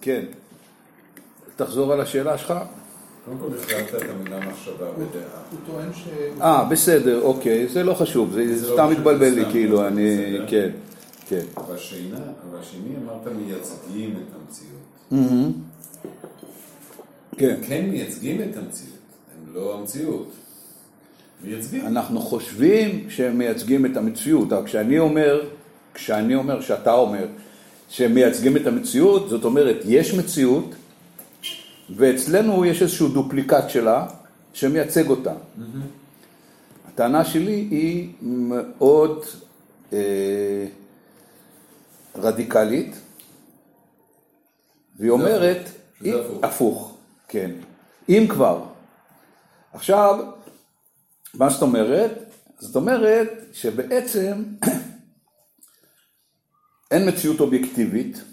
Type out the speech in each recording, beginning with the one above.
כן. תחזור על השאלה שלך. קודם כל החלפת את המילה מחשבה ודעה. הוא טוען ש... אה, בסדר, אוקיי, זה לא חשוב, זה לא סתם מתבלבל לי, כאילו, אני. כן, כן. והשני, והשני אמרת מייצגים את המציאות. מהמם. כן. כן מייצגים את המציאות, הם לא המציאות. מייצגים. אנחנו חושבים שהם מייצגים את המציאות, אבל כשאני אומר, כשאני אומר, שאתה אומר, שהם מייצגים את המציאות, זאת אומרת, יש מציאות, ואצלנו יש איזשהו דופליקט שלה, שמייצג אותה. הטענה שלי היא מאוד אה, רדיקלית, והיא אומרת, זה היא- הפוך. הפוך, כן. אם כבר. עכשיו, מה זאת אומרת? זאת אומרת שבעצם אין מציאות אובייקטיבית,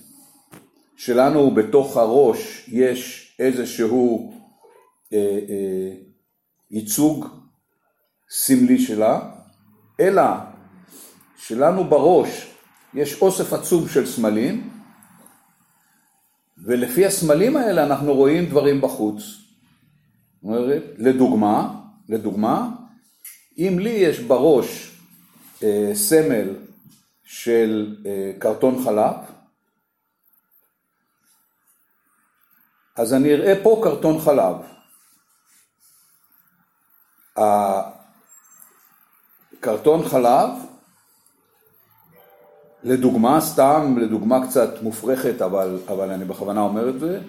שלנו בתוך הראש יש איזשהו אה, אה, ייצוג סמלי שלה, אלא שלנו בראש יש אוסף עצום של סמלים, ולפי הסמלים האלה אנחנו רואים דברים בחוץ. אומרת, לדוגמה, לדוגמה, אם לי יש בראש אה, סמל של אה, קרטון חלב, אז אני אראה פה קרטון חלב. הקרטון חלב, לדוגמה, סתם, לדוגמה קצת מופרכת, אבל, אבל אני בכוונה אומר את זה,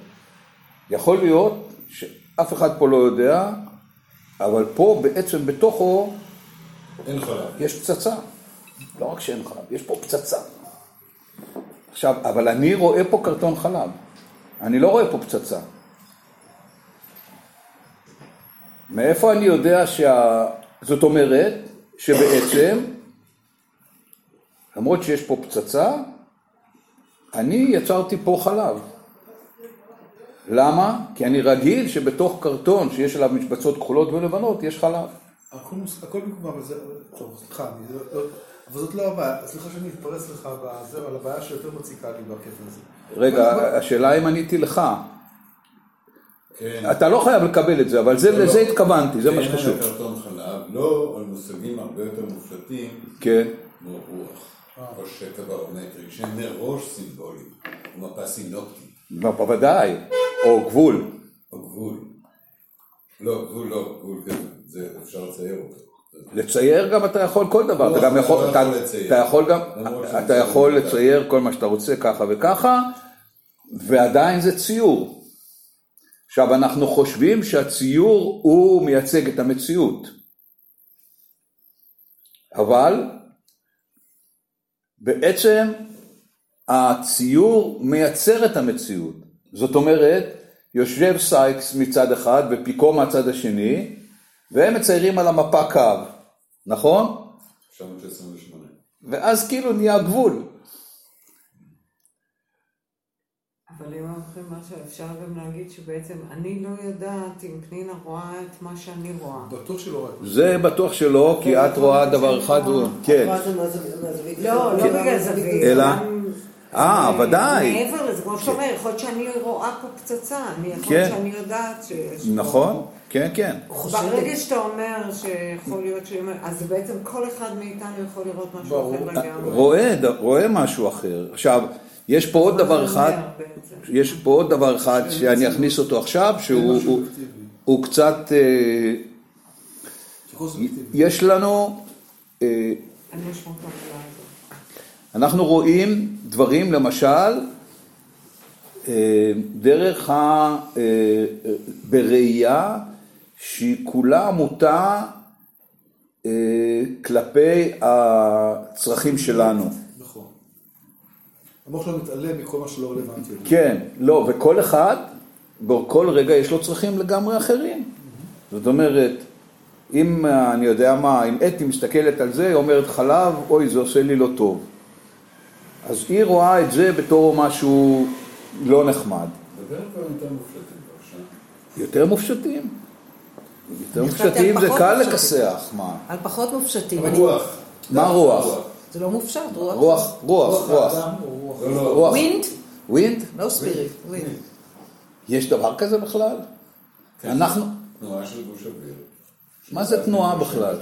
יכול להיות שאף אחד פה לא יודע, אבל פה בעצם בתוכו אין חלב. יש פצצה. לא רק שאין חלב, יש פה פצצה. עכשיו, אבל אני רואה פה קרטון חלב. אני לא רואה פה פצצה. מאיפה אני יודע שה... זאת אומרת שבעצם, למרות שיש פה פצצה, אני יצרתי פה חלב. למה? כי אני רגיל שבתוך קרטון שיש עליו משבצות כחולות ולבנות יש חלב. הכל הכל זה... טוב, סליחה, אני לא- לא- אבל זאת לא הבעיה. סליחה שאני מתפרץ לך בזה, אבל הבעיה שיותר מציקה לי בקטע הזה. רגע, השאלה אם עניתי לך. כן. אתה לא חייב לקבל את זה, אבל זה, לא, לזה לא. התכוונתי, זה מה כן, שחשוב. על קרטון חלב, לא על מושגים הרבה יותר מופשטים, כן, כמו רוח, או שקע ברומטרי, שהם מראש סימבוליים, או מפה סינופטית, בוודאי, או גבול. או גבול. לא, גבול לא, גבול כן, זה אפשר לצייר אותו. לצייר גם אתה יכול כל דבר, אתה רוח גם יכול, לא אתה, יכול. אתה יכול גם, למרות אתה יכול. לצייר כל מה שאתה רוצה ככה וככה, ועדיין זה ציור. עכשיו אנחנו חושבים שהציור הוא מייצג את המציאות, אבל בעצם הציור מייצר את המציאות. זאת אומרת, יושב סייקס מצד אחד ופיקו מהצד השני, והם מציירים על המפה קו, נכון? 1928. ואז כאילו נהיה גבול. אבל אם אומרים משהו, אפשר גם להגיד שבעצם אני לא יודעת אם פנינה רואה את מה שאני רואה. בטוח שלא רק. זה בטוח שלא, כי את רואה דבר אחד, הוא- כן. לא? לא בגלל זווית. אלא? אה, ודאי. מעבר לזה, כמו שאתה אומר, יכול להיות שאני רואה פה פצצה, יכול כן. להיות שאני יודעת שיש... נכון? כן, כן. ברגע שאתה אומר שיכול להיות ש... אז בעצם כל אחד מאיתנו יכול לראות משהו. אחר לגמרי. רואה, רואה משהו אחר. עכשיו, יש פה עוד דבר אחד? יש פה עוד דבר אחד שאני אכניס אותו עכשיו, שהוא קצת, אה. יש לנו, אה, הזאת. אנחנו רואים דברים, למשל, אה, דרך ה... אה, אה, בראייה שהיא כולה מוטה אה, כלפי הצרכים שלנו. נכון. המוח שלנו מתעלם מכל מה שלא רלוונטי. לו. כן, לא, וכל אחד, בכל רגע יש לו צרכים לגמרי אחרים. זאת אומרת, אם אני יודע מה, אם אתי מסתכלת על זה, היא אומרת חלב, אוי, זה עושה לי לא טוב. אז היא רואה את זה בתור משהו לא נחמד. מופשטים. יותר מופשטים. יותר מופשטים זה קל. לכסח, מה? על פחות מופשטים. רוח. מה רוח? זה לא מופשט, רוח. רוח, רוח, רוח. לא, לא. ווינד? ווינד? לא ספיריט, ווינד. יש דבר כזה בכלל? כן. אנחנו, תנועה של גוש אוויר. מה זה תנועה בכלל?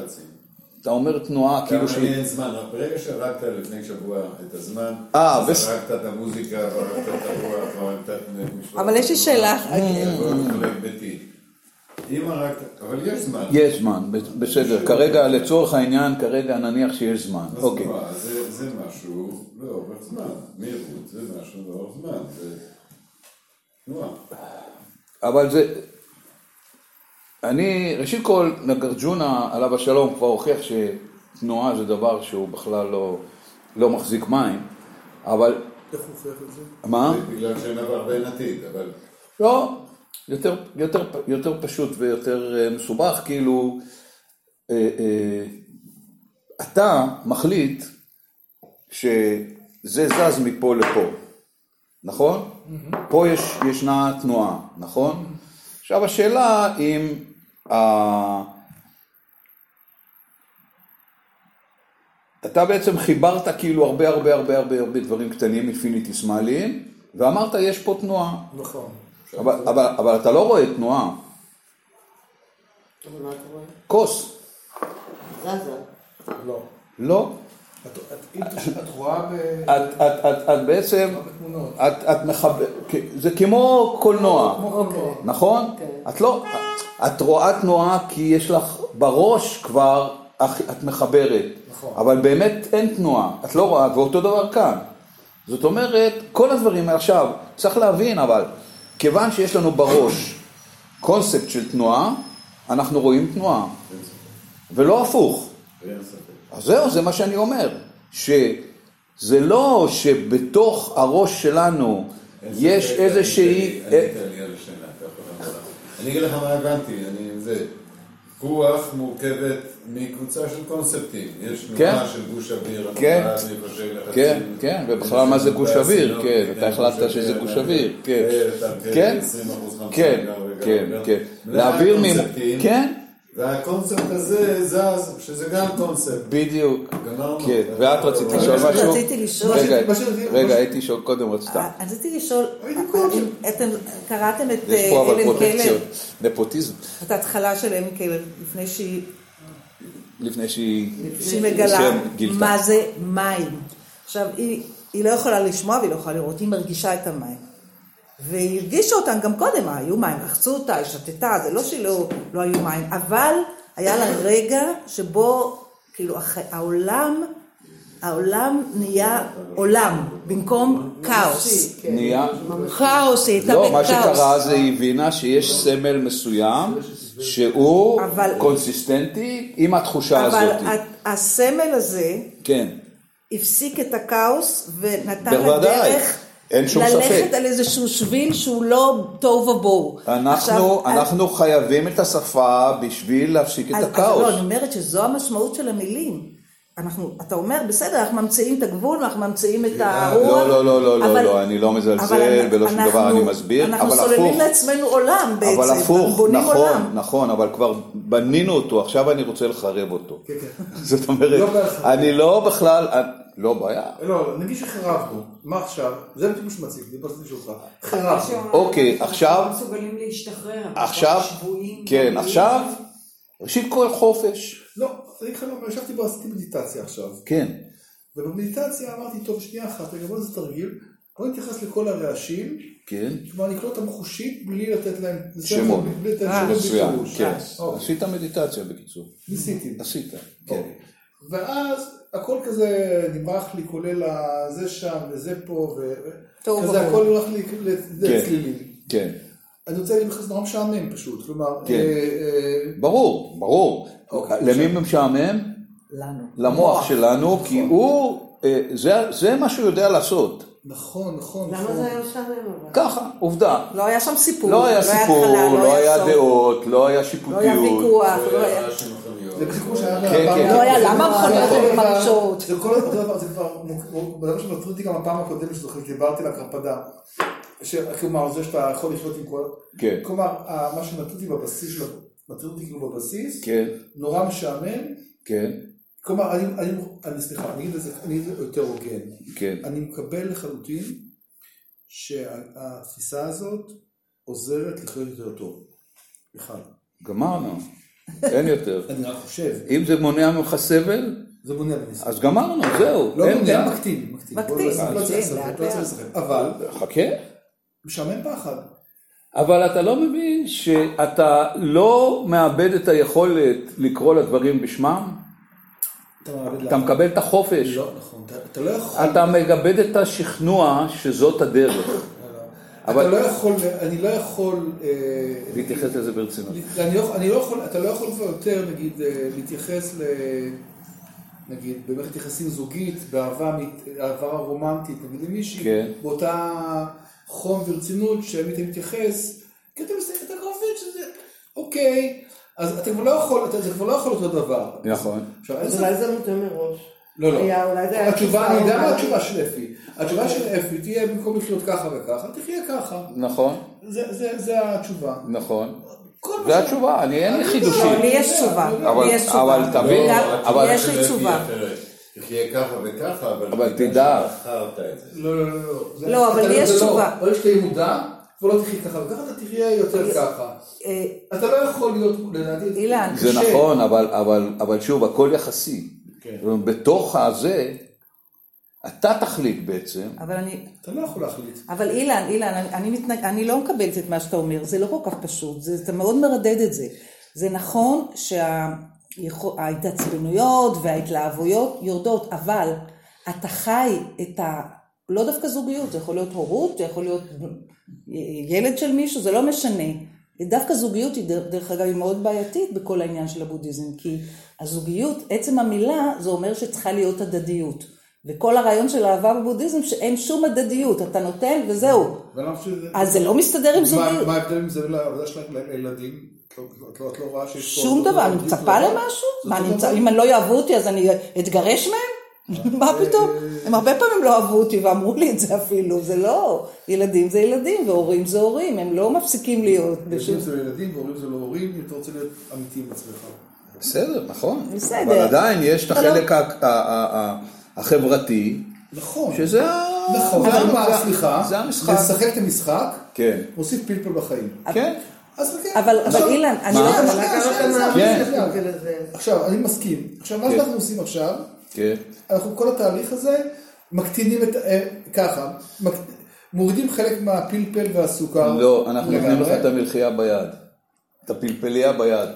אתה אומר תנועה כאילו שהיא... אין זמן, ברגע שהרגת לפני שבוע את הזמן, אה, אז בס- הרגת את המוזיקה, והרגת את הרוח, והרגת את. אבל יש לי שאלה. אבל יש זמן. יש זמן, בסדר. כרגע, לצורך העניין, כרגע נניח שיש זמן. אוקיי. תנועה, זה משהו לאורך זמן. מהירות זה משהו לאורך זמן. זה תנועה. אבל זה... אני, ראשית כל, נגרג'ונה, עליו השלום, כבר הוכיח שתנועה זה דבר שהוא בכלל לא, לא מחזיק מים, אבל... איך הוא הופך את זה? מה? בגלל שאין עבר ואין עתיד, אבל לא, יותר, יותר, יותר פשוט ויותר אה, מסובך, כאילו, אה, אה, אתה מחליט שזה זז מפה לפה, נכון? פה יש, ישנה תנועה, נכון? עכשיו השאלה אם ה... אתה בעצם חיברת כאילו הרבה הרבה הרבה הרבה הרבה דברים קטנים אינפיניטיסמליים, ואמרת יש פה תנועה. נכון. אבל, אבל, אבל אתה לא רואה תנועה? כוס, זזה. לא. לא. את- רואה ב... את, את, את, את בעצם. את, את מחבר, זה כמו קולנוע. נכון? כן. את לא, את רואה תנועה כי יש לך בראש כבר, את מחברת, נכון. אבל באמת אין תנועה, את לא רואה, ואותו דבר כאן. זאת אומרת, כל הדברים עכשיו, צריך להבין אבל, כיוון שיש לנו בראש קונספט של תנועה, אנחנו רואים תנועה, ולא הפוך. אז זהו, זה מה שאני אומר, שזה לא שבתוך הראש שלנו יש איזושהי... אני אגיד לך מה הבנתי, אני זה. רוח מורכבת מקבוצה של קונספטים. יש תנועה כן. של גוש אוויר, כן. כן, כן, ובכלל מה זה גוש אוויר, כן, אתה החלטת שזה גוש אוויר, כן. כן, כן, כן, כן. להעביר. כן, והקונספט הזה זז, שזה גם קונספט. בדיוק. גמרנו. כן, ואת רצית אני לשאול פשוט משהו? רציתי לשאול, רגע, הייתי לשאול קודם, רצית. אה, רציתי לשאול. אם אתם קראתם את יש אה, פה אבל אלן פרוטקציות, קלר, נפוטיזם, את ההתחלה של אלן קלר, לפני שהיא לפני שהיא... שהיא מגלה. מה זה מים. עכשיו, היא לא יכולה לשמוע והיא לא יכולה לראות, היא מרגישה את המים. והיא הרגישה אותם גם קודם, היו מים, רחצו אותה, היא שתתה, זה לא שלא לא היו מים, אבל היה לה רגע שבו, כאילו, העולם, העולם נהיה עולם, במקום כאוס. נהיה... כאוס, היא הייתה לא, מה בכאוס. שקרה זה היא הבינה שיש סמל מסוים שהוא אבל- קונסיסטנטי עם התחושה אבל הזאת. ה- הסמל הזה כן, הפסיק את הכאוס ונתן לה בוודאי, דרך אין שום ללכת ספק. על איזשהו שביל שהוא לא תוהו ובוהו. אנחנו, עכשיו, אנחנו חייבים את השפה בשביל להפסיק את אז- אז הכאוס. לא, אני אומרת שזו המשמעות של המילים. אנחנו, אתה אומר, בסדר, אנחנו ממציאים את הגבול, אנחנו ממציאים את הרוח. לא, לא, לא, לא, לא, אבל- לא, אני לא מזלזל אבל ולא שום דבר, אנחנו- אני מסביר, אנחנו אבל סוללים הפוך. לעצמנו עולם בעצם, אבל אנחנו הפוך, בונים נכון, עולם. נכון, אבל כבר בנינו אותו, עכשיו אני רוצה לחרב אותו. כן, כן. זאת אומרת, לא. אני לא בכלל, לא בעיה. לא, נגיד שחירבנו, מה עכשיו? זה בדיוק מה שמציג, דיברתי שלך. חירבנו. אוקיי, עכשיו- אנחנו לא מסוגלים להשתחרר. עכשיו, כן. עכשיו, ראשית כל חופש. לא, אני אגיד לך מה, ישבתי ועשיתי מדיטציה עכשיו. כן, ובמדיטציה אמרתי, טוב, שנייה אחת, רגע, בוא נעשה תרגיל. בוא נתייחס לכל הרעשים, כן, כלומר נקלוט אותם חושית בלי לתת להם... שמות. בלי לתת אה, שמות בפירוש. כן. אוקיי. עשית מדיטציה בקיצור. ניסיתי. עשית, כן. אוקיי. ואז הכל כזה נמרח לי, כולל הזה שם וזה פה, וכזה ברור. הכל הולך לי כן. לצלילים. כן, אני רוצה להגיד לך, זה נורא משעמם פשוט, כלומר, כן. אה, ברור, ברור. אוקיי, למי משעמם? לנו. למוח שלנו, כי נכון. הוא, אה, זה- זה מה שהוא יודע לעשות. נכון, נכון. למה נכון. זה היה משעמם אבל? ככה, עובדה. לא היה שם סיפור, לא היה סיפור, לא היה דעות, לא היה לא היה שיפוטיות. ויכוח, לא היה... רעש מכוניות. זה כמו שהיה כן, כן. לא היה, למה המכוניות כבר- מרעישות? זה כל אותו דבר, זה כבר, מה שמטריד אותי גם בפעם הקודמת שזוכר, דיברתי על הקרפדה. כלומר, זה שאתה יכול לחיות עם כל... כן. כלומר, מה שמטריד אותי בבסיס של... ה- מטריד אותי כאילו בבסיס, כן, נורא משעמם. כן, כלומר, אני, אני, אני סליחה, אני אגיד את זה, אני אגיד יותר הוגן. כן. אני מקבל לחלוטין שהתפיסה הזאת עוזרת לחיות יותר טוב. בכלל. גמרנו, אין יותר. אני רק חושב, אם זה מונע ממך סבל, זה מונע בניסיון. אז גמרנו, זהו. לא מונע, מקטין, מקטין. לא- לא לאט לא לאט. אבל, חכה. משעמם פחד. אבל אתה לא מבין שאתה לא מאבד את היכולת לקרוא לדברים בשמם? אתה. מקבל את החופש. לא, נכון. אתה- אתה לא יכול... אתה מאבד את השכנוע שזאת הדרך. אתה אבל- לא יכול, אני לא יכול... אה, להתייחס לזה ברצינות. אני לא, אני לא יכול, אתה לא יכול כבר יותר, נגיד, אה, להתייחס ל... נגיד, במערכת יחסים זוגית, באהבה מת- אהבה רומנטית, נגיד למישהי, כן. באותה חום ורצינות שהיית מתייחס, כי אתה מסתכל, אתה כבר מבין שזה, אוקיי, אז אתה כבר לא יכול, אתה, זה כבר לא יכול אותו דבר. נכון. אז אולי זה נותן מראש. לא, לא. היה, אולי זה היה התשובה, אני יודע. מה התשובה של אפי. התשובה של אפי תהיה במקום לחיות ככה וככה, תחיה ככה. נכון, זה, זה, זה התשובה. נכון. ש- התשובה, אני אין לי חידושים. לי יש אני יודע, תשובה. לי יש תשובה. אבל תבין, גם- אבל- יש לי תשובה. תחיה ככה וככה, אבל... תדע. זה. לא, לא, לא, לא. זה- לא, אבל לי יש זה לא. תשובה. ברגע שתהיה מודע, כבר לא תחיה ככה וככה, אתה תחיה יותר ככה. אה, אתה לא יכול להיות, לדעתי, אילן. זה. נכון, אבל, אבל, אבל שוב, הכל יחסי. כן. בתוך הזה, אתה תחליט בעצם, אבל אני, אתה לא יכול להחליט. אבל אילן, אילן, אני, אני, מתנג... אני לא מקבלת את מה שאתה אומר, זה לא כל כך פשוט, זה, אתה מאוד מרדד את זה. זה נכון שההתעצבנויות וההתלהבויות יורדות, אבל אתה חי את ה... לא דווקא זוגיות, זה יכול להיות הורות, זה יכול להיות ילד של מישהו, זה לא משנה. דווקא זוגיות היא, דרך, דרך אגב, היא מאוד בעייתית בכל העניין של הבודהיזם, כי הזוגיות, עצם המילה, זה אומר שצריכה להיות הדדיות. וכל הרעיון של אהבה בבודהיזם, שאין שום הדדיות, אתה נותן וזהו. שזה... אז זה לא מסתדר עם זוגיות. מה ההבדל עם זה לעבודה שלהם לילדים? את לא- לא- את לא רואה שיש פה... שום דבר, אני מצפה לא? למשהו? מה. אם אני לא יאהבו אותי אז אני אתגרש מהם? מה פתאום? הם הרבה פעמים לא אהבו אותי ואמרו לי את זה אפילו, זה לא, ילדים זה ילדים והורים זה הורים, הם לא מפסיקים להיות. ילדים זה ילדים והורים זה לא הורים, אם אתה רוצה להיות אמיתי עם עצמך. בסדר, נכון. בסדר. אבל עדיין יש את לא- החלק החברתי, נכון. שזה ה... נכון, זה- אבל מה, זה- סליחה, זה המשחק. לשחק את המשחק, כן, מוסיף פלפל בחיים. כן. אז כן. אבל אילן, אני? לא... שנייה. שאתה לזה? עכשיו, אני מסכים. עכשיו, מה כן. שאנחנו עושים עכשיו, כן. אנחנו כל התהליך הזה מקטינים את, אה, ככה, מורידים חלק מהפלפל והסוכר. לא, אנחנו נותנים לך. את המלחייה ביד. את הפלפליה ביד.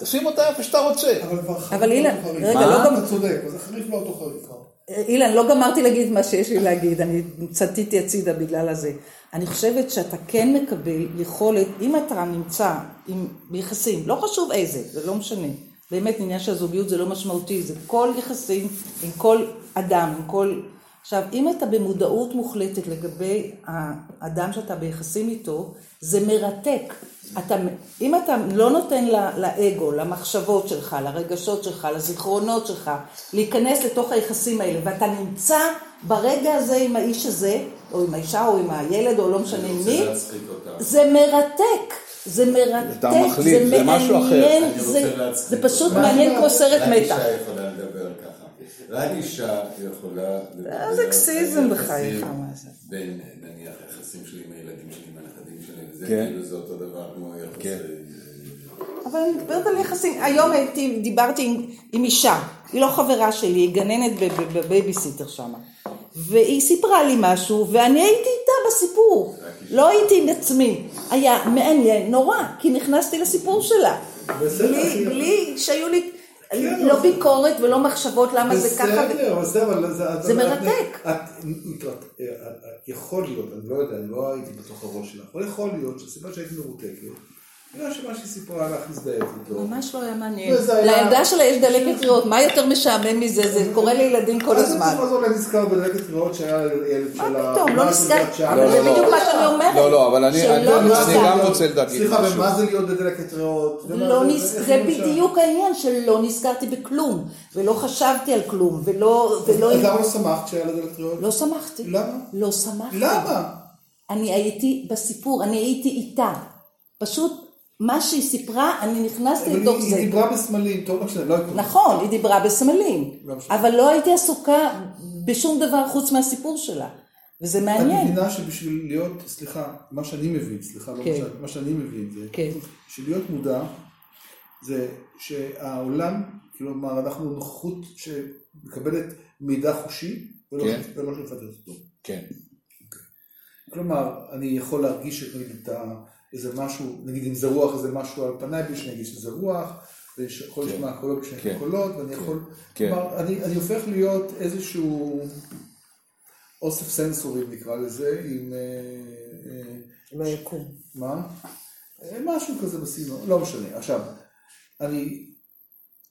תשים אותה איפה שאתה רוצה. אבל חריף אילן, אותו חריף. רגע, לא אתה גם- צודק, אז החריף לא אותו חריף. אילן, לא גמרתי להגיד מה שיש לי להגיד, אני צטיתי הצידה בגלל הזה. אני חושבת שאתה כן מקבל יכולת, אם אתה נמצא עם יחסים, לא חשוב איזה, זה לא משנה. באמת, עניין של הזוגיות זה לא משמעותי, זה כל יחסים עם כל אדם, עם כל... עכשיו, אם אתה במודעות מוחלטת לגבי האדם שאתה ביחסים איתו, זה מרתק. אתה, אם אתה לא נותן לאגו, למחשבות שלך, לרגשות שלך, לזיכרונות שלך, להיכנס לתוך היחסים האלה, ואתה נמצא ברגע הזה עם האיש הזה, או עם האישה, או עם הילד, או לא משנה מי. זה מרתק. זה מרתק, זה. מעניין, זה, זה פשוט. מעניין כמו סרט מתח. אישה יכולה לדבר ככה. רק אישה יכולה לדבר... זה אקסיזם בחייך, מה זה? בין, נניח, היחסים שלי עם הילדים שלי, עם הנכדים שלי, זה כן. כאילו זה אותו דבר כמו יחסי... כן. אבל אני מדברת על יחסים, היום הייתי, דיברתי עם, עם אישה, היא לא חברה שלי, היא גננת בבייביסיטר שם. והיא סיפרה לי משהו, ואני הייתי איתה בסיפור. לא הייתי עם עצמי. היה מעניין נורא, כי נכנסתי לסיפור שלה. בלי. בלי שהיו לי לא אבל- ביקורת ולא מחשבות למה זה ככה. בסדר, אבל זה, מרתק. יכול להיות, אני לא יודע, אני לא הייתי בתוך הראש שלך, אבל יכול להיות שהסיבה שהייתי מרותקת, בגלל שמה שהיא סיפרה לך הזדהית איתו. ממש לא היה מעניין. לילדה שלה יש דלקת ריאות, מה יותר משעמם מזה? זה קורה לילדים כל אז הזמן. אני צריך אולי נזכר בדלקת ריאות שהיה לילד מה שלה. פתאום, לא מה נזכר. אבל לא, זה לא, בדיוק לא. מה שאני אומרת. לא, לא, אבל אני- גם רוצה להגיד סליחה, משהו. ומה זה להיות בדלקת ריאות? לא זה- זה? בדיוק העניין שלא נזכרתי בכלום, ולא חשבתי על כלום, ולא... ולא... אז למה לא שמחת שהיה לה דלקת ריאות? לא שמחתי. למה? לא שמחתי. למה? אני הייתי בסיפור, אני הייתי איתה. פשוט מה שהיא סיפרה, אני נכנסתי לתוך זה. היא דיברה בסמלים, טוב, משנה, לא יקרה. נכון, היא דיברה בסמלים, לא. אבל לא הייתי עסוקה בשום דבר חוץ מהסיפור שלה. וזה את מעניין. מבינה שבשביל להיות, סליחה, מה שאני מבין, סליחה, לא כן. מה שאני מבין, זה, כן. בשביל להיות מודע, זה שהעולם, כלומר, אנחנו נוכחות שמקבלת מידע חושי, ולא כן. ולא שמפתחת אותו. כן. כלומר, אני יכול להרגיש את ה, איזה משהו, נגיד אם זה רוח, איזה משהו על פניי, בלי שאני אגיד שזה רוח, ויכול כן. לשמוע קולות בשני כן. קולות, ואני יכול, כן. כלומר, אני, אני הופך להיות איזשהו אוסף סנסורים נקרא לזה, עם, אה, אה, לא יקום. מה? אה, משהו כזה בסגנון, לא משנה. עכשיו, אני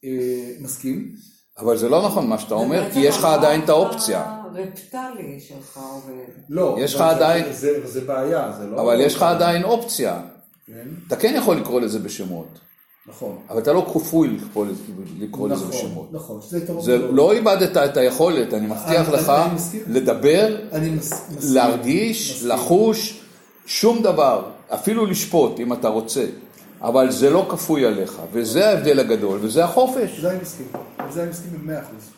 אה, מסכים, אבל זה לא נכון מה שאתה אומר, כי יש לך עדיין את האופציה. הרפטלי שלך עובד. לא, יש לך זה- עדיין- זה, זה בעיה, זה לא... אבל יש לך עדיין אופציה. כן, אתה כן יכול לקרוא לזה בשמות, נכון. אבל אתה לא כפוי לקרוא לזה- לקרוא לזה נכון, בשמות. נכון, זה. לא איבדת את היכולת, אני מבטיח אני- לך אני. לדבר, אני מס-. להרגיש, מסכים. לחוש, שום דבר, אפילו לשפוט אם אתה רוצה, אבל זה לא כפוי עליך, וזה ההבדל הגדול, וזה החופש. זה אני מסכים, בזה אני מסכים במאה אחוז.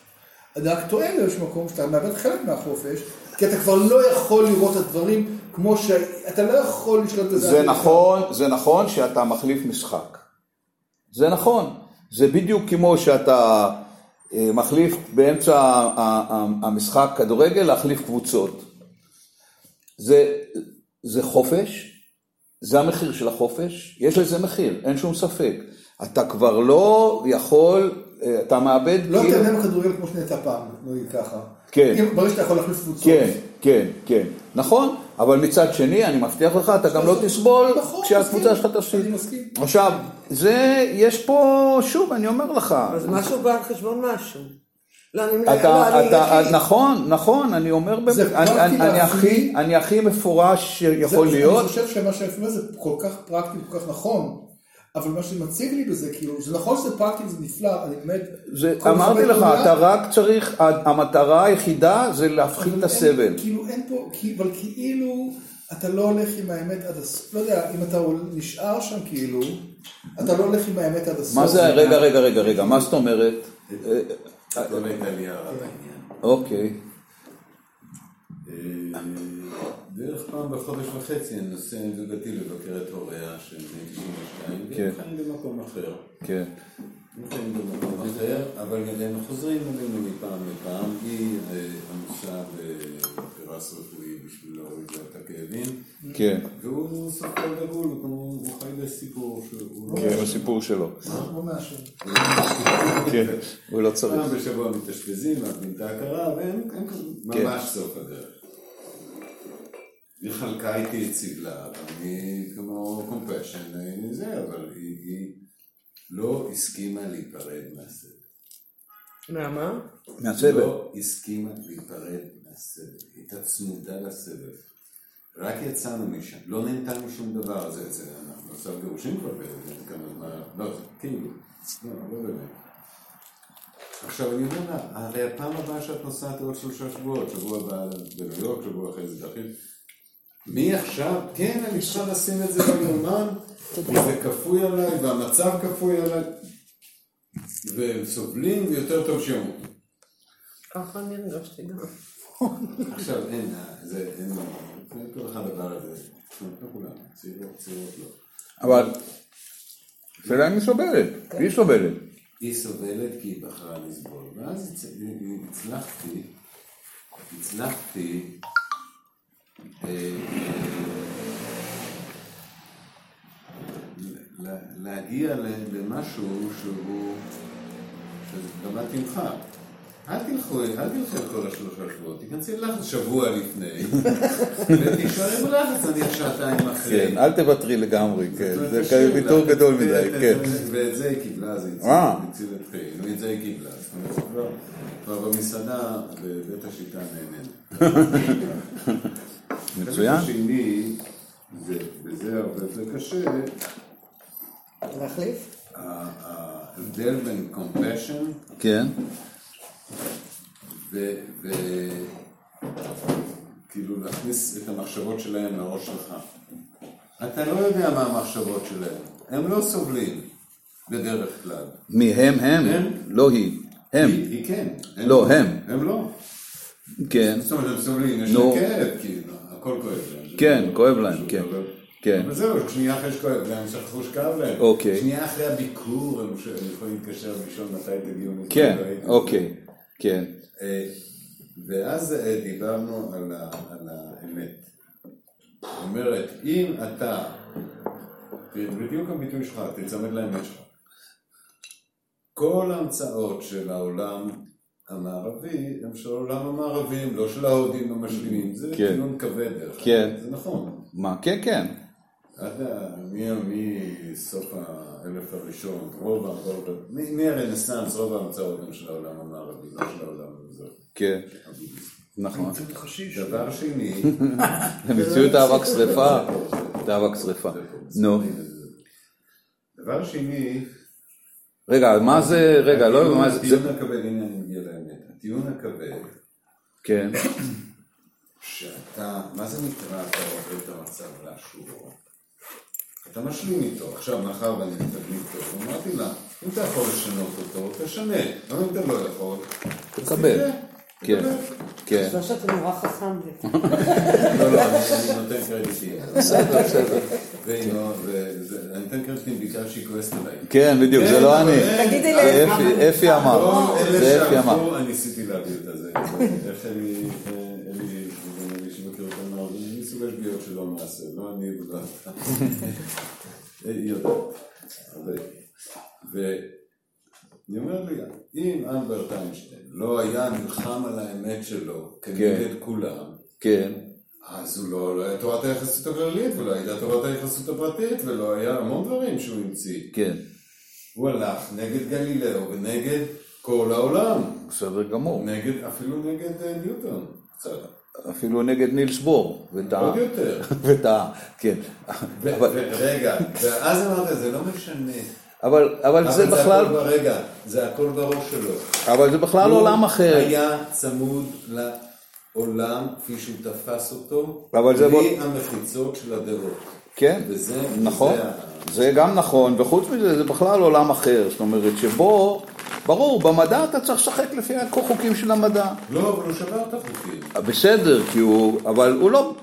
אני רק טוען באיזשהו מקום שאתה מאבד חלק מהחופש, כי אתה כבר לא יכול לראות את הדברים כמו ש... אתה לא יכול לשלוט בזה. זה נכון, זה נכון שאתה מחליף משחק. זה נכון. זה בדיוק כמו שאתה אה, מחליף באמצע המשחק כדורגל להחליף קבוצות. זה, זה חופש, זה המחיר של החופש, יש לזה מחיר, אין שום ספק. אתה כבר לא יכול, אתה מאבד לא כאילו... תהנה בכדורגל כמו שנהייתה פעם, נגיד ככה. כן. אם- ברגע שאתה יכול להחליף קבוצות. כן, כן, כן, נכון, אבל מצד שני, אני מבטיח לך, אתה גם לא תסבול נכון, כשהקבוצה. שלך תפסיד. אני מסכים. עכשיו, זה, יש פה, שוב, אני אומר לך, אז משהו בא על חשבון משהו. לא, אני... אתה, לא, נכון, נכון, אני אומר, אני-. הכי, מפורש שיכול להיות, אני חושב שמה שאני אומר זה כל כך פרקטי, כל כך נכון. אבל מה שמציג לי בזה, כאילו, זה נכון שזה פרקטי וזה נפלא, אני באמת... זה, אמרתי לך, עולם, אתה רק צריך, המטרה היחידה זה להפחית את הסבל. כאילו אין פה, כי- אבל כאילו אתה לא הולך עם האמת עד הסוף, לא יודע, אם אתה נשאר שם כאילו, אתה לא הולך עם האמת עד הסוף. מה זה, רגע, רגע, רגע, רגע, מה זאת אומרת? לא. אוקיי, בערך פעם בחודש וחצי אני נוסע עם זוגתי לבקר את הוריה של 92, כן. והם חיים במקום אחר. כן, חיים במקום אחר, אבל הם חוזרים אלינו מפעם לפעם. היא אה, עמוסה בפרס רפואי בשביל להוריד לה את הכאבים, כן, והוא סופר דגול, הוא הוא חי בסיפור שהוא כן, לא... הסיפור שלו, לא מעשן. כן, הוא לא צריך. פעם בשבוע מתאשפזים, מאבדים את ההכרה, והם הם כן. ממש סוף הדרך. היא חלקה איתי את סגלה, ואני כמו קומפשן, זה, אבל היא, היא לא הסכימה להיפרד מהסבל. למה? מהסבל. לא הסכימה להיפרד מהסבל. היא הייתה צמודה לסבל. רק יצאנו משם, לא נהנתה משום דבר, זה, זה, אנחנו עכשיו גירושים כבר בכמה זמן, לא, זה כאילו, לא, לא באמת. עכשיו אני אומר לה, הרי הפעם הבאה שאת נוסעת עוד שלושה שבועות, שבוע הבא בניו יורק, שבוע אחרי זה באחרים, מי עכשיו? כן, אני צריכה לשים את זה ביומן, וזה כפוי עליי, והמצב כפוי עליי, והם סובלים, ויותר טוב שימותו. ככה אני הרגשתי גם. עכשיו אין, זה, אין, כל אחד עבר את זה, לא כולם, צעירות, צעירות לא. אבל, השאלה אם היא סובלת, היא סובלת. היא סובלת כי היא בחרה לסבול, ואז הצ- הצלחתי, הצלחתי להגיע ל- למשהו שהוא, שלמדתי ממך. אל תלכו, אל תלכו את כל השלושה שבועות, תיכנסי ללחץ שבוע לפני, ותישארי בלחץ נניח שעתיים אחרי. כן, אל תוותרי לגמרי, כן, זה. ויתור גדול מדי, כן. ואת זה היא קיבלה, זה הציל אה. הציל את חיים, ואת זה היא קיבלה. זאת אומרת, זה כבר- במסעדה, בבית השיטה נהנינו. מצוין. החלק השני, זה- וזה הרבה יותר קשה, להחליף? ההבדל בין compassion כן, וכאילו להכניס את המחשבות שלהם לראש שלך. אתה לא יודע מה המחשבות שלהם, הם לא סובלים בדרך כלל. מי הם הם? הם? לא היא, הם. היא, היא כן. לא, הם. הם לא. כן, זאת אומרת, הם סובלים, יש. להם כאב, כאילו, הכל כואב להם. כן, כואב להם, כן. כן. אבל זהו, שנייה אחרי שכואב להם, שכחו שכאב להם. אוקיי. שנייה אחרי הביקור, הם יכולים להתקשר ולשאול מתי תגיעו. כן, לא. אוקיי, כן, אה, ואז אה, דיברנו על ה- על האמת. זאת אומרת, אם אתה, בדיוק הביטוי שלך, תצמד לאמת שלך. כל ההמצאות של העולם המערבי הם של העולם המערבי, הם לא של ההודים המשלימים, זה כן. טיעון כבד דרך אגב, כן. זה נכון. מה, כן, כן, עד מסוף האלף הראשון, רוב ה- רוב ה- מ- מהרנסאנס, רוב ההמצאות הם של העולם המערבי, לא של העולם המזרחי. כן, נכון. דבר שני, זה מציאות אבק שרפה, זה אבק שרפה. נו, דבר שני, רגע, מה זה, רגע, לא, מה זה, הטיעון הכבד, כן, שאתה, מה זה נקרא אתה רואה את המצב לאשורו? אתה משלים איתו, עכשיו מאחר ואני מתגלים טוב, אמרתי לה, אם אתה יכול לשנות אותו, תשנה, אבל אם אתה לא יכול, תקבל. כן. כן, לא שאתה נורא חכם. לא, לא, אני אני נותן קרדיטים. בסדר, בסדר. והיא לא- וזה- אני אתן קרדיטים בעיקר שהיא כועסת עליי. כן, בדיוק, זה לא אני. תגידי זה לי, אפי- אפי אמר, זה אפי אמר. אני ניסיתי להעביר את הזה. איך אלי, אה, אלי שמכיר אותם מאוד, זה מסוג השגיאות שלא נעשה, לא אני ולא אתה. היא יודעת. אבל- ואני אומר לי, אם אלברט איינשטיין לא היה נלחם על האמת שלו כנגד כולם, כן, אז הוא לא, לא היה תורת היחסות הכללית, ולא הייתה תורת היחסות הפרטית, ולא היה המון דברים שהוא המציא. כן, הוא הלך נגד גלילאו ונגד כל העולם. בסדר גמור. נגד, אפילו נגד אה, ניוטון, קצת. אפילו נגד נילס בור, וטעה, עוד יותר. וטעה, כן. רגע, ואז אמרת, זה לא משנה. אבל אבל זה אבל בכלל, הכל ברגע, זה הכל בראש שלו. אבל זה בכלל הוא עולם אחר. היה צמוד לעולם כפי שהוא תפס אותו, אבל זה בלי בוא- המחיצות של הדעות. כן, וזה, נכון, וזה ה- זה גם נכון, וחוץ מזה זה בכלל עולם אחר, זאת אומרת שבו, ברור, במדע אתה צריך לשחק לפי החוקים של המדע. לא, אבל הוא שבר את החוקים. בסדר, כי הוא, אבל הוא לא,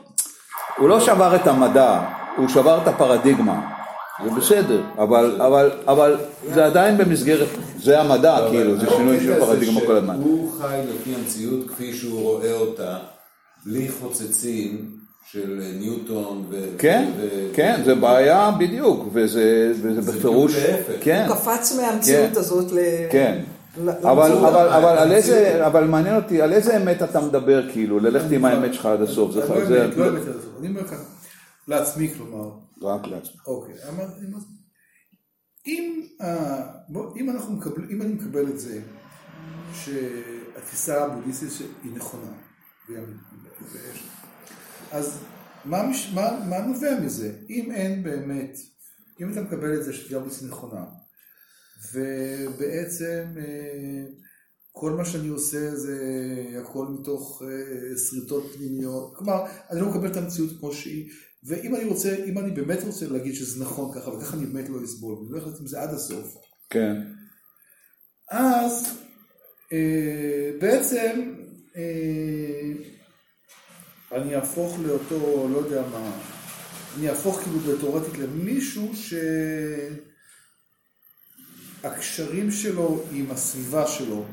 הוא לא שבר את המדע, הוא שבר את הפרדיגמה. זה בסדר, אבל, אבל, אבל זה עדיין במסגרת, זה המדע, כאילו, זה שינוי של פרדיגמה כל הזמן. הוא חי לפי המציאות כפי שהוא רואה אותה, בלי חוצצים של ניוטון ו... כן, ו- כן, זה בעיה בדיוק, וזה, וזה זה בפירוש, בדיוק להפך. כן, הוא קפץ מהמציאות כן. הזאת ל... כן. אבל. אבל, אבל, על איזה, אבל מעניין אותי, על איזה אמת אתה מדבר, כאילו, ללכת עם האמת שלך עד הסוף, זה, לא זה, אמת, לא אמת עד הסוף. אני אומר ככה, לעצמי כלומר, רק לעצמך. אוקיי, אמרתי, אם, ה- בוא, אם אנחנו מקבל, אם אני מקבל את זה, שהתפיסה הבודהיסטית היא נכונה, אז מה, מה, מה נובע מזה? אם אין באמת, אם אתה מקבל את זה שהתפיסה הבודהיסטית נכונה, ובעצם אה, כל מה שאני עושה זה הכל מתוך אה, שריטות פנימיות, כלומר, אני לא מקבל את המציאות כמו שהיא, ואם אני רוצה, אם אני באמת רוצה להגיד שזה נכון ככה, וככה אני באמת לא אסבול, ואני לא הולך עם זה עד הסוף, כן, אז אה, בעצם אה, אני אהפוך לאותו, לא יודע מה, אני אהפוך כאילו תיאורטית למישהו שהקשרים שלו עם הסביבה שלו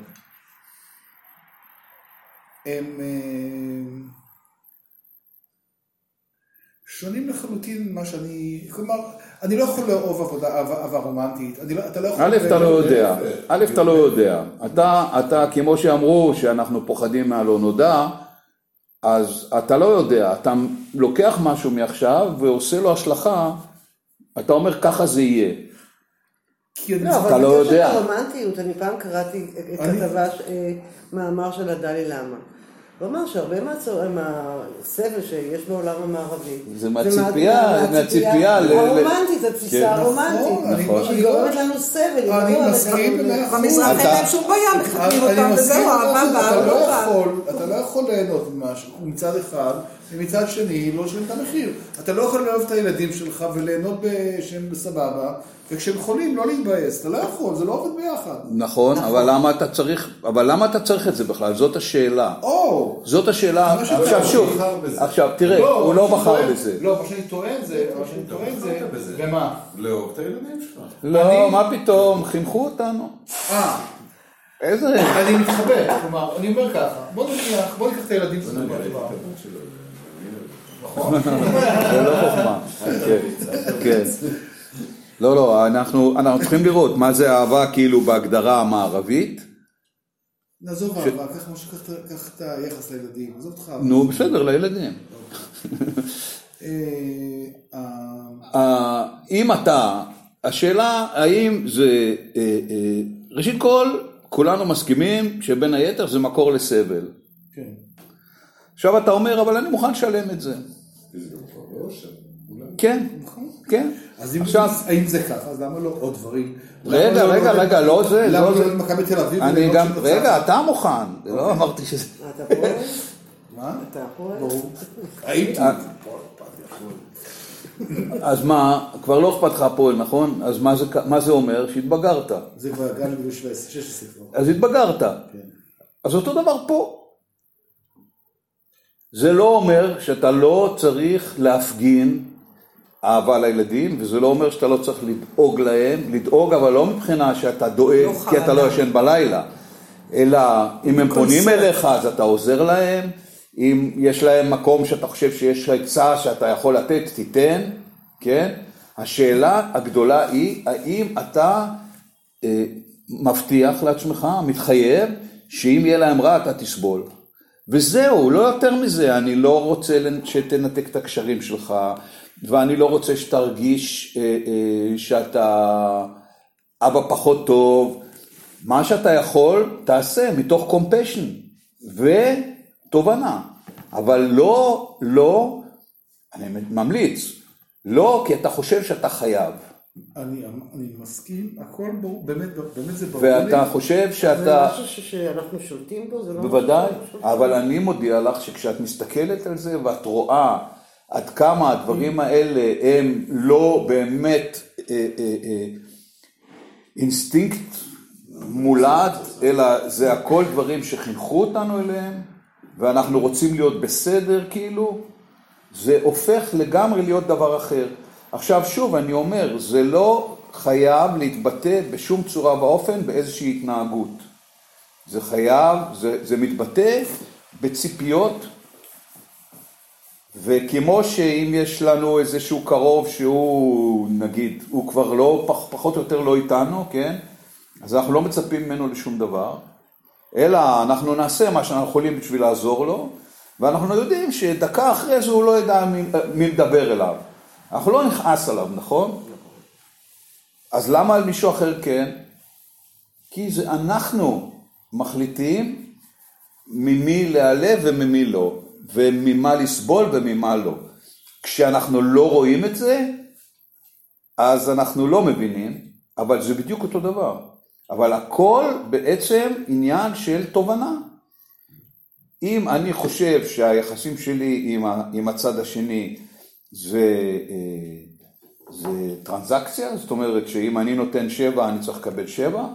הם אה, שונים לחלוטין ממה שאני, כלומר, אני לא יכול לאהוב עבודה, אהבה, רומנטית, אני לא, אתה לא יכול... א', אתה לא יודע, א', אתה לא יודע. אתה, אתה, כמו שאמרו שאנחנו פוחדים מהלא נודע, אז אתה לא יודע, אתה לוקח משהו מעכשיו ועושה לו השלכה, אתה אומר ככה זה יהיה. כי אני לא, אתה לא יודע. אני פעם קראתי כתבה, ש- אה, מאמר של הדלי למה. הוא אמר שהרבה מהסבל שיש בעולם המערבי, זה מהציפייה, מהציפייה הרומנטית, התפיסה. הרומנטית. שהיא גורמת לנו סבל, היא לא אני מסכים. במזרח אין להם שום בעיה, אני אותם וזהו, אהבה אתה באה, לא באה. יכול, אתה לא יכול ליהנות ממשהו, מצד אחד, ומצד שני לא לשלם את המחיר. אתה לא יכול לאהוב את הילדים שלך וליהנות ב- שהם בסבבה, וכשהם חולים לא להתבאס, אתה לא יכול, זה לא עובד ביחד. נכון, אבל למה אתה צריך, אבל למה אתה צריך את זה בכלל? זאת השאלה. או! זאת השאלה. עכשיו לא שוב. עכשיו תראה, הוא מה לא בחר בזה. לא, מה שאני טוען זה, מה שאני טוען זה. ומה? לאהוב את הילדים שלך. לא, מה פתאום, חינכו אותנו. אה, איזה... אני מתחבר, כלומר, אני אומר ככה, בוא נניח, בוא ניקח את הילדים שלנו אני ראיתי את בטבע. הבן שלו, נכון? זה לא חוכמה. כן, כן. לא, לא, אנחנו צריכים לראות מה זה אהבה כאילו בהגדרה המערבית. נעזוב אהבה, קח את- היחס לילדים, עזוב אותך. נו, בסדר, לילדים. אה, אם אתה, השאלה האם זה, אה, אה, ראשית כל, כולנו מסכימים שבין היתר זה מקור לסבל. כן. עכשיו אתה אומר, אבל אני מוכן לשלם את זה. זה לא. כן, נכון. כן. אז אם עכשיו, האם זה ככה, אז למה לא עוד דברים? רגע, לא רגע, ללכת- רגע, לא זה, למה לא לא זה. למכבי תל אביב? אני גם, רגע, אתה מוכן, לא אמרתי שזה... אתה פועל? מה? אתה פועל? ברור. הייתי. אה, אז מה, כבר לא אכפת לך הפועל, נכון? אז מה זה, זה אומר? שהתבגרת. זה כבר הגענו בגיל 16 כבר. אז התבגרת. כן. אז אותו דבר פה. זה לא אומר שאתה לא צריך להפגין אהבה לילדים, וזה לא אומר שאתה לא צריך לדאוג להם, לדאוג אבל לא מבחינה שאתה דואג לא כי אתה לא. ישן בלילה, אלא אם הם פונים. אליך אז אתה עוזר להם, אם יש להם מקום שאתה חושב שיש היצע שאתה יכול לתת, תיתן, כן? השאלה הגדולה היא, האם אתה אה, מבטיח לעצמך, מתחייב, שאם יהיה להם רע אתה תסבול. וזהו, לא יותר מזה, אני לא רוצה שתנתק את הקשרים שלך, ואני לא רוצה שתרגיש אה, אה, שאתה אבא פחות טוב. מה שאתה יכול, תעשה מתוך קומפשן ותובנה. אבל לא, לא, אני ממליץ, לא כי אתה חושב שאתה חייב. אני אני מסכים, הכל ברור, באמת באמת זה ברור לי. ואתה חושב זה שאתה... משהו ש- שאנחנו שולטים בו? זה לא משהו בוודאי, אבל אני מודיע לך שכשאת מסתכלת על זה ואת רואה עד כמה הדברים האלה הם לא באמת אה, אה, אה, אינסטינקט מולד, אלא זה הכל דברים שחינכו אותנו אליהם, ואנחנו רוצים להיות בסדר כאילו, זה הופך לגמרי להיות דבר אחר. עכשיו שוב, אני אומר, זה לא חייב להתבטא בשום צורה ואופן באיזושהי התנהגות. זה חייב, זה, זה מתבטא בציפיות, וכמו שאם יש לנו איזשהו קרוב שהוא, נגיד, הוא כבר לא, פח, פחות או יותר לא איתנו, כן? אז אנחנו לא מצפים ממנו לשום דבר, אלא אנחנו נעשה מה שאנחנו יכולים בשביל לעזור לו, ואנחנו יודעים שדקה אחרי זה הוא לא ידע מי, מי מדבר אליו. אנחנו לא נכעס עליו, נכון? אז למה על מישהו אחר כן? כי זה אנחנו מחליטים ממי להיעלב וממי לא, וממה לסבול וממה לא. כשאנחנו לא רואים את זה, אז אנחנו לא מבינים, אבל זה בדיוק אותו דבר. אבל הכל בעצם עניין של תובנה. אם אני חושב שהיחסים שלי עם, עם הצד השני זה, אה, זה טרנזקציה, זאת אומרת שאם אני נותן שבע אני צריך לקבל שבע,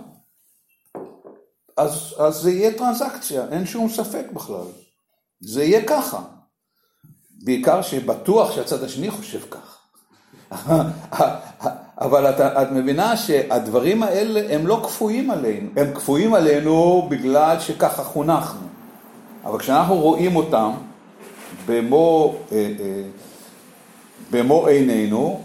אז, אז זה יהיה טרנזקציה, אין שום ספק בכלל. זה יהיה ככה. בעיקר שבטוח שהצד השני חושב כך. אבל את, את מבינה שהדברים האלה הם לא כפויים עלינו, הם כפויים עלינו בגלל שככה חונכנו. אבל כשאנחנו רואים אותם במו, אה, אה, במו עינינו,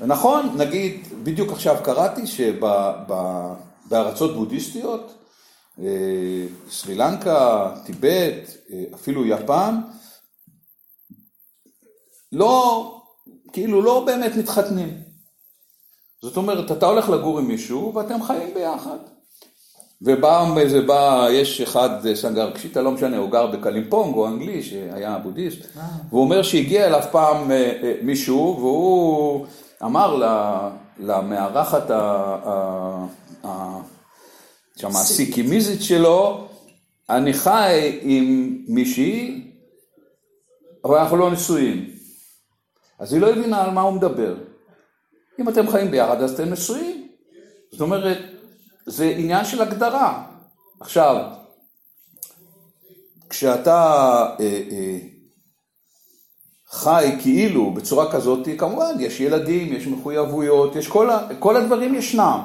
נכון, נגיד, בדיוק עכשיו קראתי שבארצות בודהיסטיות, אה, סרי לנקה, טיבט, אה, אפילו יפן, לא, כאילו לא באמת מתחתנים. זאת אומרת, אתה הולך לגור עם מישהו ואתם חיים ביחד. ובא, זה בא, יש אחד, סנגר קשיטה, לא משנה, הוא גר בקלימפונג, הוא אנגלי, שהיה בודהיסט, והוא אומר שהגיע אליו פעם אה, אה, מישהו, והוא אמר למארחת ה- ה- ה- שם הסיקימיזית שלו, אני חי עם מישהי אבל אנחנו לא נשואים. אז היא לא הבינה על מה הוא מדבר. אם אתם חיים ביחד אז אתם נשואים. זאת אומרת, זה עניין של הגדרה. עכשיו, כשאתה אה, אה, חי כאילו בצורה כזאת, כמובן, יש ילדים, יש מחויבויות, יש כל, ה, כל הדברים ישנם.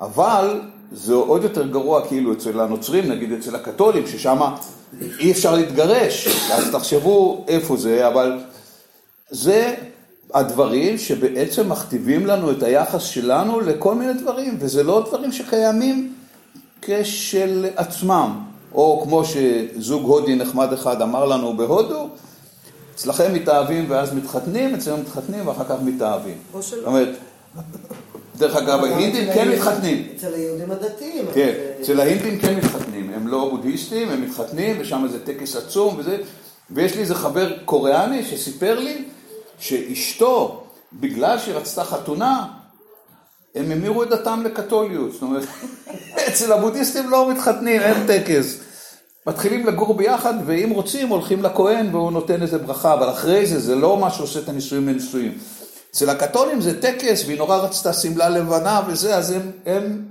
אבל זה עוד יותר גרוע כאילו אצל הנוצרים, נגיד אצל הקתולים, ששם אי אפשר להתגרש, אז תחשבו איפה זה, אבל זה הדברים שבעצם מכתיבים לנו את היחס שלנו לכל מיני דברים, וזה לא דברים שקיימים כשל עצמם, או כמו שזוג הודי נחמד אחד אמר לנו בהודו, אצלכם מתאהבים ואז מתחתנים, אצלנו מתחתנים ואחר כך מתאהבים. או שלא. זאת אומרת, דרך אגב, ההינדים כן מתחתנים. אצל היהודים הדתיים. כן, אצל ההינדים כן מתחתנים, הם לא בודהיסטים, הם מתחתנים ושם זה טקס עצום וזה, ויש לי איזה חבר קוריאני שסיפר לי שאשתו, בגלל שהיא רצתה חתונה, הם המירו את דתם לקתוליות, זאת אומרת, אצל הבודהיסטים לא מתחתנים, אין טקס. מתחילים לגור ביחד, ואם רוצים הולכים לכהן והוא נותן איזה ברכה, אבל אחרי זה, זה לא מה שעושה את הנישואים לנישואים. אצל הקתולים זה טקס, והיא נורא רצתה שמלה לבנה וזה, אז הם, הם...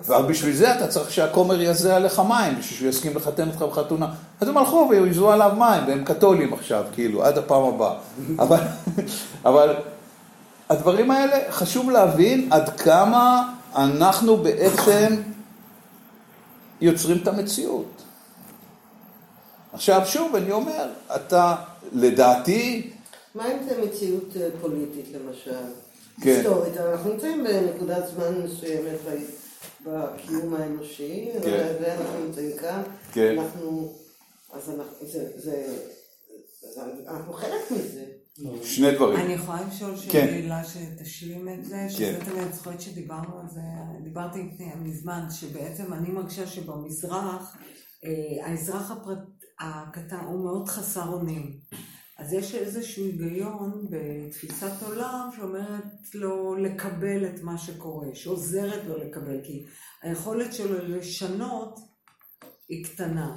אבל בשביל זה אתה צריך שהכומר יזה עליך מים, בשביל שהוא יסכים לחתן אותך בחתונה. אז הם הלכו ויזו עליו מים, והם קתולים עכשיו, כאילו, עד הפעם הבאה. אבל, אבל הדברים האלה, חשוב להבין עד כמה אנחנו בעצם יוצרים את המציאות. עכשיו, שוב, אני אומר, אתה, לדעתי, מה אם זה מציאות אה, פוליטית למשל? כן. היסטורית, אנחנו נמצאים בנקודת זמן מסוימת בקיום האנושי, כן. ואנחנו נמצאים כאן, כן. אנחנו, אז אנחנו, זה, זה, זה, אנחנו חלק מזה. שני דברים. אני יכולה לשאול כן. שאלה שתשלים את זה, שזה תמיד זוכרת שדיברנו על זה, דיברתי מזמן, שבעצם אני מרגישה שבמזרח, אה, האזרח הקטן הוא מאוד חסר אונים. אז יש איזשהו היגיון בתפיסת עולם שאומרת לו לקבל את מה שקורה, שעוזרת לו לקבל, כי היכולת שלו לשנות היא קטנה.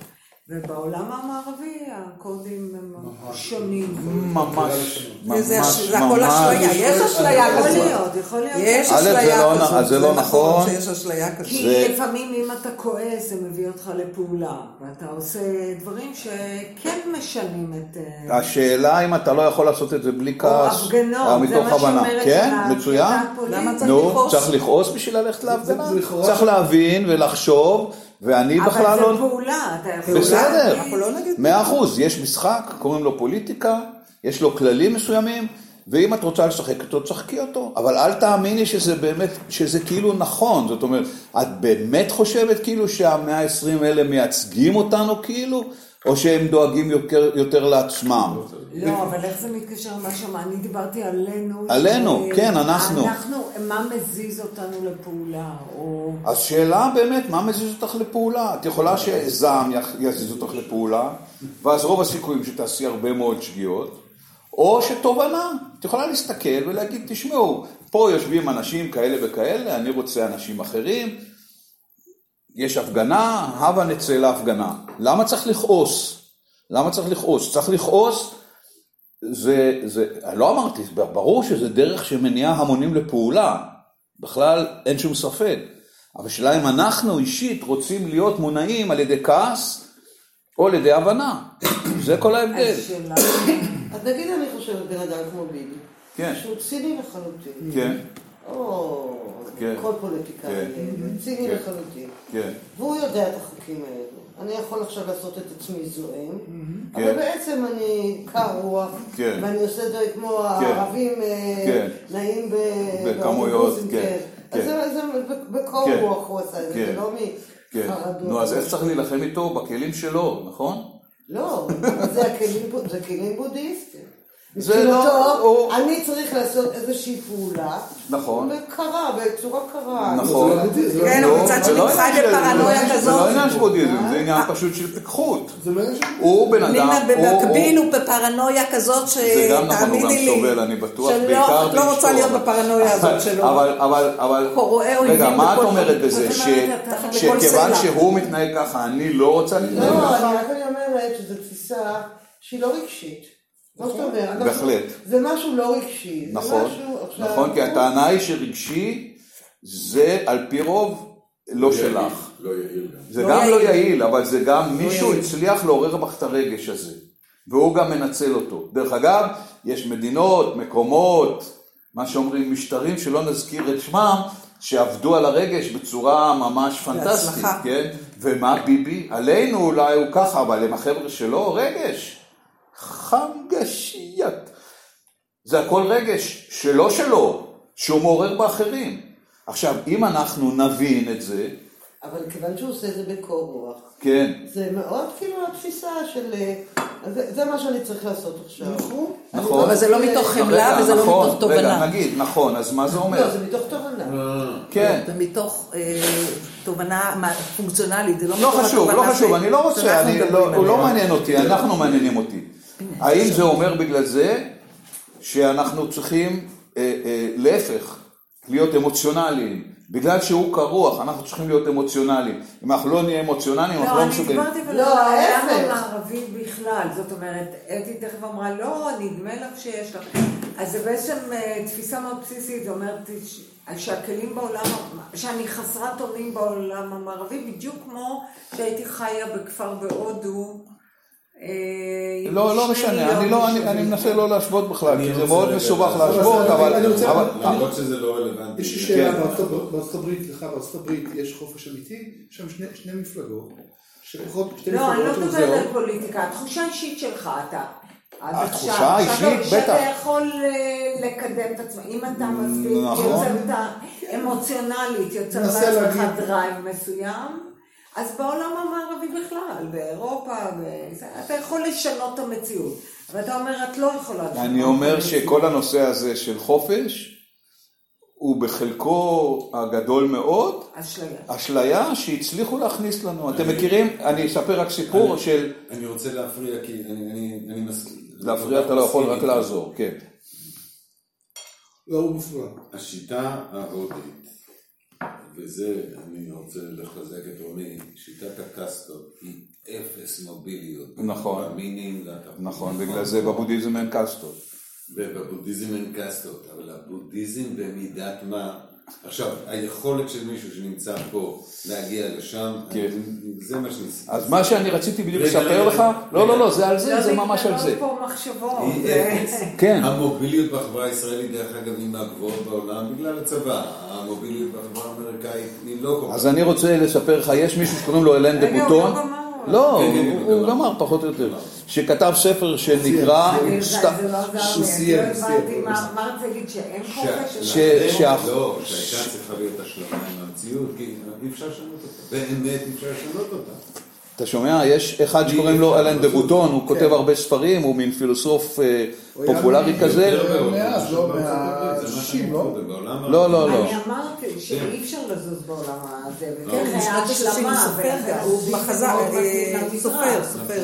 ובעולם המערבי הקודים הם שונים. ממש, ממש, זה זה הכל אשליה, יש אשליה יכול כזאת. להיות, יכול להיות. יש אשליה לא- כזאת. אז זה לא נכון. שיש אשליה כזאת. כי לפעמים אם אתה כועס, זה מביא אותך לפעולה, ואתה עושה דברים שכן משנים את... אה, השאלה אם אתה לא יכול לעשות את זה בלי או כעס, הפגנות, אה, זה מתוך מה הבנה. שאומרת כן, מצוין. נו? צריך לכעוס בשביל ללכת להפגנה. צריך להבין ולחשוב, ואני בכלל אבל לא... זה פעולה, אתה יכול... בסדר, לא מאה אחוז, יש משחק, קוראים לו פוליטיקה, יש לו כללים מסוימים, ואם את רוצה לשחק אותו, תשחקי אותו, אבל אל תאמיני שזה באמת, שזה כאילו נכון, זאת אומרת, את באמת חושבת כאילו שהמאה העשרים האלה מייצגים אותנו כאילו, או שהם דואגים יותר, יותר לעצמם? לא, אבל איך זה מתקשר למה שאמר? אני דיברתי עלינו. עלינו, ש- כן, אנחנו. אנחנו, מה מזיז אותנו לפעולה, או... אז שאלה באמת, מה מזיז אותך לפעולה? את יכולה שזעם יזיז אותך לפעולה, ואז רוב הסיכויים שתעשי הרבה מאוד שגיאות, או שתובנה, את יכולה להסתכל ולהגיד, תשמעו, פה יושבים אנשים כאלה וכאלה, אני רוצה אנשים אחרים, יש הפגנה, הבה נצא להפגנה. למה צריך לכעוס? למה צריך לכעוס? צריך לכעוס, זה, זה, לא אמרתי, ברור שזה דרך שמניעה המונים לפעולה, בכלל אין שום ספק. אבל השאלה אם אנחנו אישית רוצים להיות מונעים על ידי כעס או על ידי הבנה. זה כל ההבדל. השאלה... אז נגיד אני חושבת בן אדם כמו ביבי, כן. שהוא ציני לחלוטין. כן, או כן. כל פוליטיקאי, כן. ציני כן. לחלוטין. כן, והוא יודע את החוקים האלו. אני יכול עכשיו לעשות את עצמי זועם, כן. אבל בעצם אני קר רוח, כן. ואני עושה דברים כמו הערבים אה, כן. נעים בכמויות, כן, אז כן. זה זה בקור כן. רוח הוא עשה את זה, כן. זה לא כן. מחרדות. נו, אז איך צריך להילחם איתו? בכלים שלו, נכון? לא, זה זה כלים בודהיסטיים. זה לא- הוא- אני צריך לעשות איזושהי פעולה, נכון. וקרה, בצורה קרה. נכון. לא. כן, לא, אבל מצד שני לא חי עניין של- בפרנויה זה כזאת. לא עניין של בודהיזם, זה עניין פשוט של פיקחות. זה לא. הוא בן אדם, הוא- במקביל הוא- הוא בפרנויה כזאת זה גם נכון, הוא גם שתאמיני לי, סובל, אני בטוח, שלא- בעיקר את לא רוצה להיות בפרנויה הזאת שלו. אבל, אבל, אבל, הוא רגע, מה את אומרת בזה? שכיוון. שהוא מתנהג ככה, אני לא רוצה להתנהג לא, ככה? אני רק אומרת שזו תפיסה שהיא לא רגשית. אנחנו- בהחלט. זה משהו לא רגשי. נכון, נכון, כי הטענה היא שרגשי זה על פי רוב לא שלך. לא יעיל גם. זה לא גם לא יעיל. אבל זה גם מישהו יעיל. הצליח לעורר בך את הרגש הזה, והוא גם מנצל אותו. דרך אגב, יש מדינות, מקומות, מה שאומרים משטרים שלא נזכיר את שמם, שעבדו על הרגש בצורה ממש פנטסטית. כן? ומה ביבי? עלינו אולי הוא ככה, אבל הם החבר'ה שלו, רגש. חמגשיית. זה הכל רגש שלא שלו, שהוא מעורר באחרים. עכשיו, אם אנחנו נבין את זה, אבל כיוון שהוא עושה את זה בקור רוח, כן, זה מאוד כאילו התפיסה של... אה, זה, זה מה שאני צריך לעשות עכשיו. נכון. נכון. אבל זה לא מתוך חמלה רגע, וזה לא נכון, מתוך רגע, תובנה. נגיד, נכון, אז מה זה לא, אומר? זה מתוך תובנה. כן. זה מתוך אה, תובנה פונקציונלית, זה לא לא מתוך חשוב, התובנה לא חשוב, ש- אני לא רוצה, אני לא- הוא לא. מעניין אותי, אנחנו מעניינים אותי. האם זה אומר בגלל זה שאנחנו צריכים, אה, אה, להפך, להיות אמוציונליים? בגלל שהוא כרוח, אנחנו צריכים להיות אמוציונליים. אם אנחנו לא נהיה אמוציונליים, אנחנו לא, לא אני מסוגלים. דיברתי אבל לא, העולם. המערבי בכלל, זאת אומרת, אתי תכף אמרה, לא, נדמה לך שיש לך. אז זה בעצם אה, תפיסה מאוד בסיסית, זאת אומרת שהכלים בעולם, שאני חסרת אונים בעולם המערבי, בדיוק כמו שהייתי חיה בכפר בהודו. אה, לא, לא משנה, אני לא- אני- מנסה לא להשוות בכלל, כי זה מאוד מסובך להשוות, אבל למרות שזה לא רלוונטי. יש לי שאלה, כן. בארצות- הברית, לך בארצות הברית יש חופש אמיתי, יש שם שני- מפלגות, שפחות שתי לא, אני לא מפלגות מדברת. על פוליטיקה, התחושה האישית שלך, אתה. התחושה האישית, בטח. שאתה יכול אה, לקדם את עצמך, אם אתה מספיק, נכון. יוצרת אמוציונלית, יוצר מנסה לעצמך להגיד. drive מסוים, אז בעולם המערבי בכלל, באירופה, וזה, אתה יכול לשנות את המציאות. ואתה אומר, את לא יכולה לשנות אני את אומר המציאות. שכל הנושא הזה של חופש, הוא בחלקו הגדול מאוד אשליה. אשליה שהצליחו להכניס לנו. אתם מכירים, אני אספר רק סיפור של... אני רוצה להפריע כי אני- אני אני מסכים. להפריע אתה לא יכול רק לעזור, כן. לא, הוא מופרע. השיטה ההודית, וזה אני רוצה לחזק את רוני, שיטת הקסטות היא אפס מוביליות. נכון. במינים והתחתונים. נכון, בגלל זה בבודהיזם אין קאסטות. ובבודהיזם אין קסטות, אבל הבודהיזם במידת מה, עכשיו, היכולת של מישהו שנמצא פה להגיע לשם, כן. זה מה שניסיתי. אז מה שאני רציתי בדיוק לספר לך, לא. לא, לא, זה על זה, זה ממש על זה. לא פה מחשבות. אפס. כן. המוביליות בחברה הישראלית, דרך אגב, היא מהגבוהות בעולם בגלל הצבא. המוביליות בחברה האמריקאית היא לא כל כך. אז אני רוצה לספר לך, יש מישהו שקוראים לו אלן דה רגע, הוא בוטון. לא גמר. לא, כן, כן, הוא- הוא הוא. גמר פחות או יותר. שכתב ספר שנקרא... לא אני סיים, לא סיים. הבנתי מה רצית להגיד, שאין חופש? לא, שהייתה צריכה להיות השלמה עם המציאות, כי אי אפשר לשנות אותה. באמת אי אפשר לשנות אותה. אתה שומע? יש אחד שקוראים לו אלן דה בוטון, הוא כותב כן. הרבה ספרים, הוא מין פילוסוף אה, הוא היה פופולרי כזה. לא, לא? לא, לא, לא. אני אמרתי שאי אפשר לזוז בעולם הזה, כן, וכן, ה-60 הוא השלמה, סופר, הוא מאוד אה. סופר, סופר.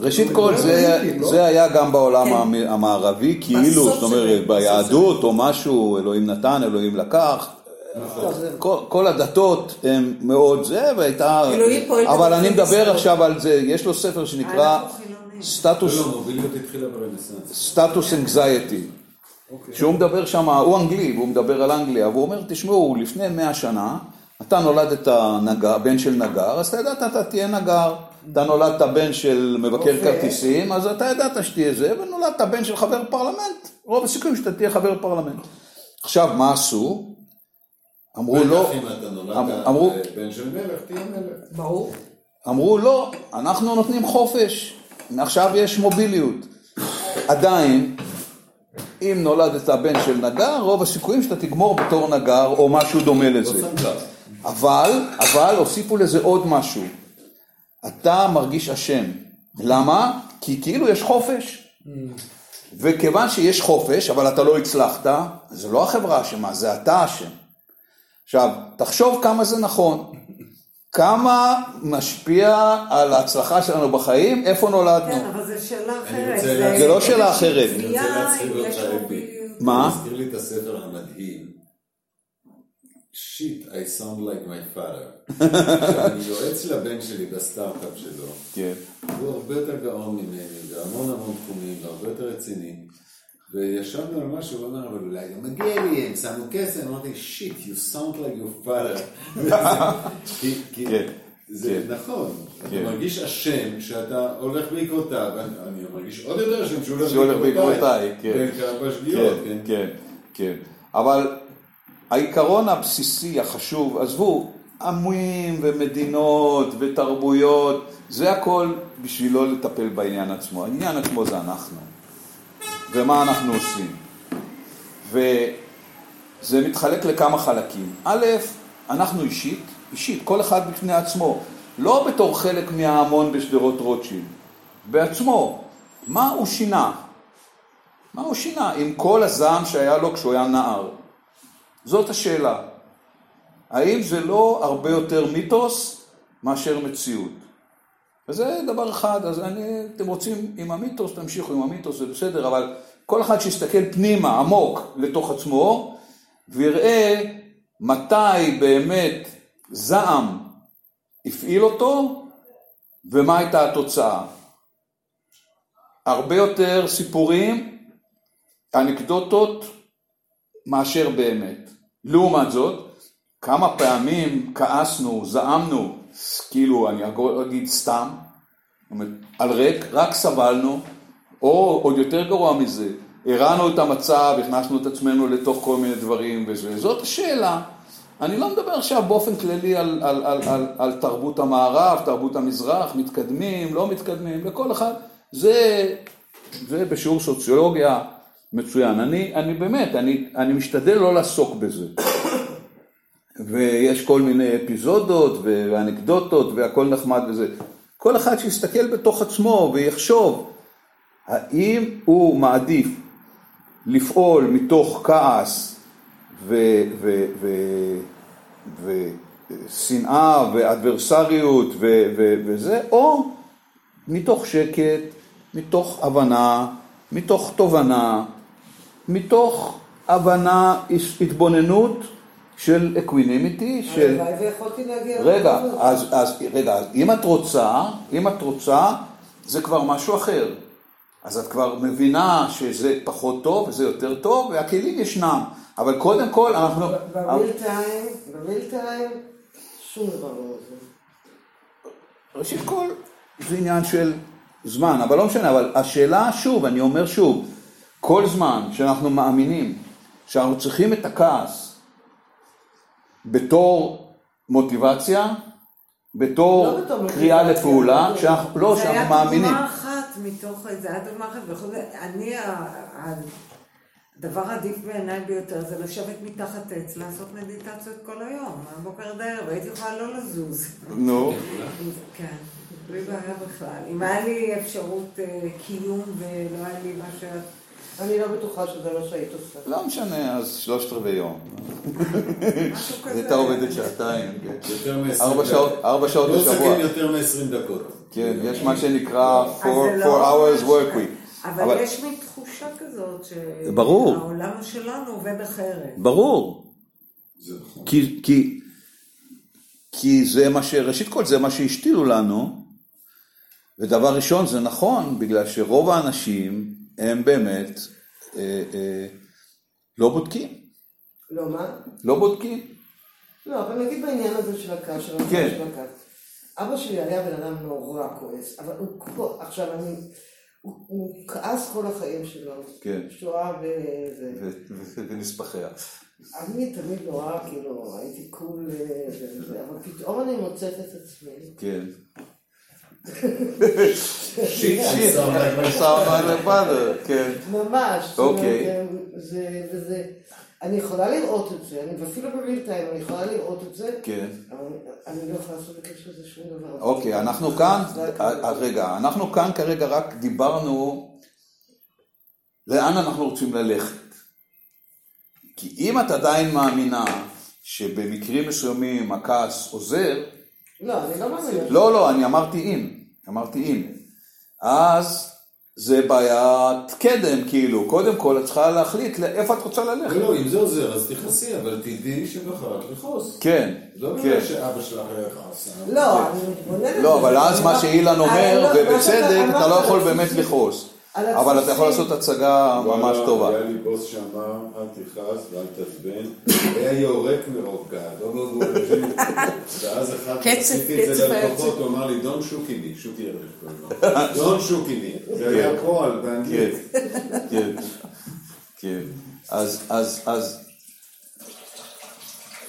ראשית כל, זה, לא? זה היה גם בעולם כן. המ- המערבי, כאילו, זאת אומרת, ביהדות או משהו, אלוהים נתן, אלוהים לקח. כל, כל הדתות הם מאוד זה, והייתה... אלוהים פועל אבל אני מדבר. עכשיו על זה, יש לו ספר שנקרא. Status, לא, לא. Status Anxiety. שהוא מדבר שם, הוא אנגלי, והוא מדבר על אנגליה, והוא אומר, תשמעו, לפני מאה שנה, אתה נולדת נגר, בן של נגר, אז אתה ידעת, אתה תהיה נגר. אתה נולדת בן של מבקר כרטיסים, אז אתה ידעת שתהיה זה, ונולדת בן של חבר פרלמנט, רוב הסיכויים שאתה תהיה חבר פרלמנט. עכשיו, מה עשו? אמרו לא, אמ- אמרו- בן של מלך, תהיה מלך. ברור. אמרו לא, אנחנו נותנים חופש, מעכשיו יש מוביליות. עדיין, אם נולדת בן של נגר, רוב הסיכויים שאתה תגמור בתור נגר או משהו דומה לא לזה. סנדלר. אבל, אבל הוסיפו לזה עוד משהו. אתה מרגיש אשם. למה? כי כאילו יש חופש. וכיוון שיש חופש, אבל אתה לא הצלחת, זה לא החברה אשמה, זה אתה אשם. עכשיו, תחשוב כמה זה נכון. כמה משפיע על ההצלחה שלנו בחיים, איפה נולדנו. כן, אבל זו שאלה אחרת. זה לא שאלה אחרת. אני רוצה אפי. מוביליות. מה? זה מזכיר לי את הספר המדהים שיט, I sound like my father. כשאני יועץ לבן שלי בסטארט-אפ שלו, כן. הוא הרבה יותר גאון ממני, בהמון המון תחומים, והרבה יותר רציני. וישבנו על משהו, הוא אמר, אבל אולי גם מגיע לי, הם שמו כסף, אמרתי, שיט, you sound like your father. כי, כן, זה כן. נכון, כן. אתה מרגיש אשם שאתה הולך בעקבותיו, אני מרגיש עוד יותר אשם שהוא הולך בעקבותיי, כן. כן, כן. כן, כן. אבל העיקרון הבסיסי החשוב, עזבו, עמים ומדינות ותרבויות, זה הכל בשביל לא לטפל בעניין עצמו. העניין עצמו זה אנחנו. ומה אנחנו עושים. וזה מתחלק לכמה חלקים. א', אנחנו אישית, אישית, כל אחד בפני עצמו, לא בתור חלק מההמון בשדרות רוטשילד, בעצמו. מה הוא שינה? מה הוא שינה עם כל הזעם שהיה לו כשהוא היה נער? זאת השאלה. האם זה לא הרבה יותר מיתוס מאשר מציאות? וזה דבר אחד, אז אני, אתם רוצים עם המיתוס, תמשיכו עם המיתוס, זה בסדר, אבל כל אחד שיסתכל פנימה, עמוק, לתוך עצמו, ויראה מתי באמת זעם הפעיל אותו, ומה הייתה התוצאה. הרבה יותר סיפורים, אנקדוטות, מאשר באמת. לעומת זאת, כמה פעמים כעסנו, זעמנו, כאילו, אני אגיד סתם, על ריק, רק סבלנו, או עוד יותר גרוע מזה, הרענו את המצב, הכנסנו את עצמנו לתוך כל מיני דברים וזה. זאת השאלה. אני לא מדבר עכשיו באופן כללי על, על, על, על, על תרבות המערב, תרבות המזרח, מתקדמים, לא מתקדמים, לכל אחד. זה, זה בשיעור סוציולוגיה מצוין. אני, אני באמת, אני, אני משתדל לא לעסוק בזה. ויש כל מיני אפיזודות ואנקדוטות והכל נחמד וזה. כל אחד שיסתכל בתוך עצמו ויחשוב האם הוא מעדיף לפעול מתוך כעס ושנאה ואדברסריות וזה, או מתוך שקט, מתוך הבנה, מתוך תובנה, מתוך הבנה, התבוננות של equanimity, של... הלוואי ויכולתי להגיע... רגע. אז, אז רגע, אם את רוצה, אם את רוצה, זה כבר משהו אחר. אז את כבר מבינה שזה פחות טוב וזה יותר טוב, והכלים ישנם. אבל קודם כל אנחנו... בריל טיים, בריל טיים, שום דבר לא עוזר. ראשית כל, זה עניין של זמן, אבל לא משנה, אבל השאלה, שוב, אני אומר שוב, כל זמן שאנחנו מאמינים שאנחנו צריכים את הכעס בתור מוטיבציה, בתור לא בתור קריאה לפעולה, לא. שאנחנו, לא, זה שאנחנו היה מאמינים. דוגמה אחת מתוך, זה היה דוגמה אחת, בכל זאת, אני, הדבר העדיף בעיניי ביותר זה לשבת מתחת עץ, לעשות מדיטציות כל היום, מהבוקר עד הערב, הייתי יכולה לא לזוז. נו, כן, בלי בעיה בכלל. אם היה לי אפשרות אה, קיום ולא היה לי מה ש... אני לא בטוחה שזה מה שהיית עושה. לא משנה, אז שלושת רבעי יום. כזה. הייתה עובדת שעתיים, כן. יותר מ-20 ארבע שעות, ארבע שעות לא בשבוע. לסכם יותר מ-20 דקות. כן, יש מה שנקרא אז 4 זה לא hours work week. אבל יש מין תחושה כזאת ברור. שהעולם שלנו עובד אחרת. ברור. זה נכון. כי, כי, כי זה מה ש... ראשית כל זה מה שהשתילו לנו, ודבר ראשון זה נכון, בגלל שרוב האנשים הם באמת אה, אה, לא בודקים. לא, מה? לא בודקים. לא, אבל נגיד בעניין הזה של הכעס, של כן. של הכעס. אבא שלי היה בן אדם נורא כועס, אבל הוא כל... עכשיו אני... הוא, הוא כעס כל החיים שלו. כן. שואה וזה. ונספחיה. אני תמיד נורא, כאילו, הייתי קול אבל פתאום אני מוצאת את עצמי. כן. שיט, שיט, sound like father, כן. ממש. אוקיי. וזה, אני יכולה לראות את זה, אני, ואפילו בריל טיים אני יכולה לראות את זה, כן. אבל אני לא יכולה לעשות בקשר לזה שום דבר. אוקיי, אנחנו כאן, רק- אה, רגע, אנחנו כאן כרגע רק דיברנו לאן אנחנו רוצים ללכת. כי אם את עדיין מאמינה שבמקרים מסוימים הכעס עוזר, לא, אני לא מאמינה. לא, לא, אני אמרתי אם, אמרתי אם. אז זה בעיית קדם, כאילו. קודם כל, את צריכה להחליט לאיפה את רוצה ללכת. לא, אם זה עוזר, אז תכעסי, אבל תדעי שבחרת לכעוס. כן, לא כן. בגלל שאבא שלך היה כעס. לא, אני מתבוננת. לא, אבל אז מה שאילן אומר, לא, ובצדק, אתה לא יכול באמת. לכעוס. אבל אתה יכול. לעשות הצגה ממש טובה. היה לי בוס שאמר, אל תכעס ואל תעצבן. היה יורק מרוב כעס. לא. ואז אחד, עשיתי את זה ללקוחות. הוא אמר לי, דון שוקי לי, שוקי ירק. דון שוקי לי. זה היה פועל באנגלית. כן, כן, כן. אז, אז, אז,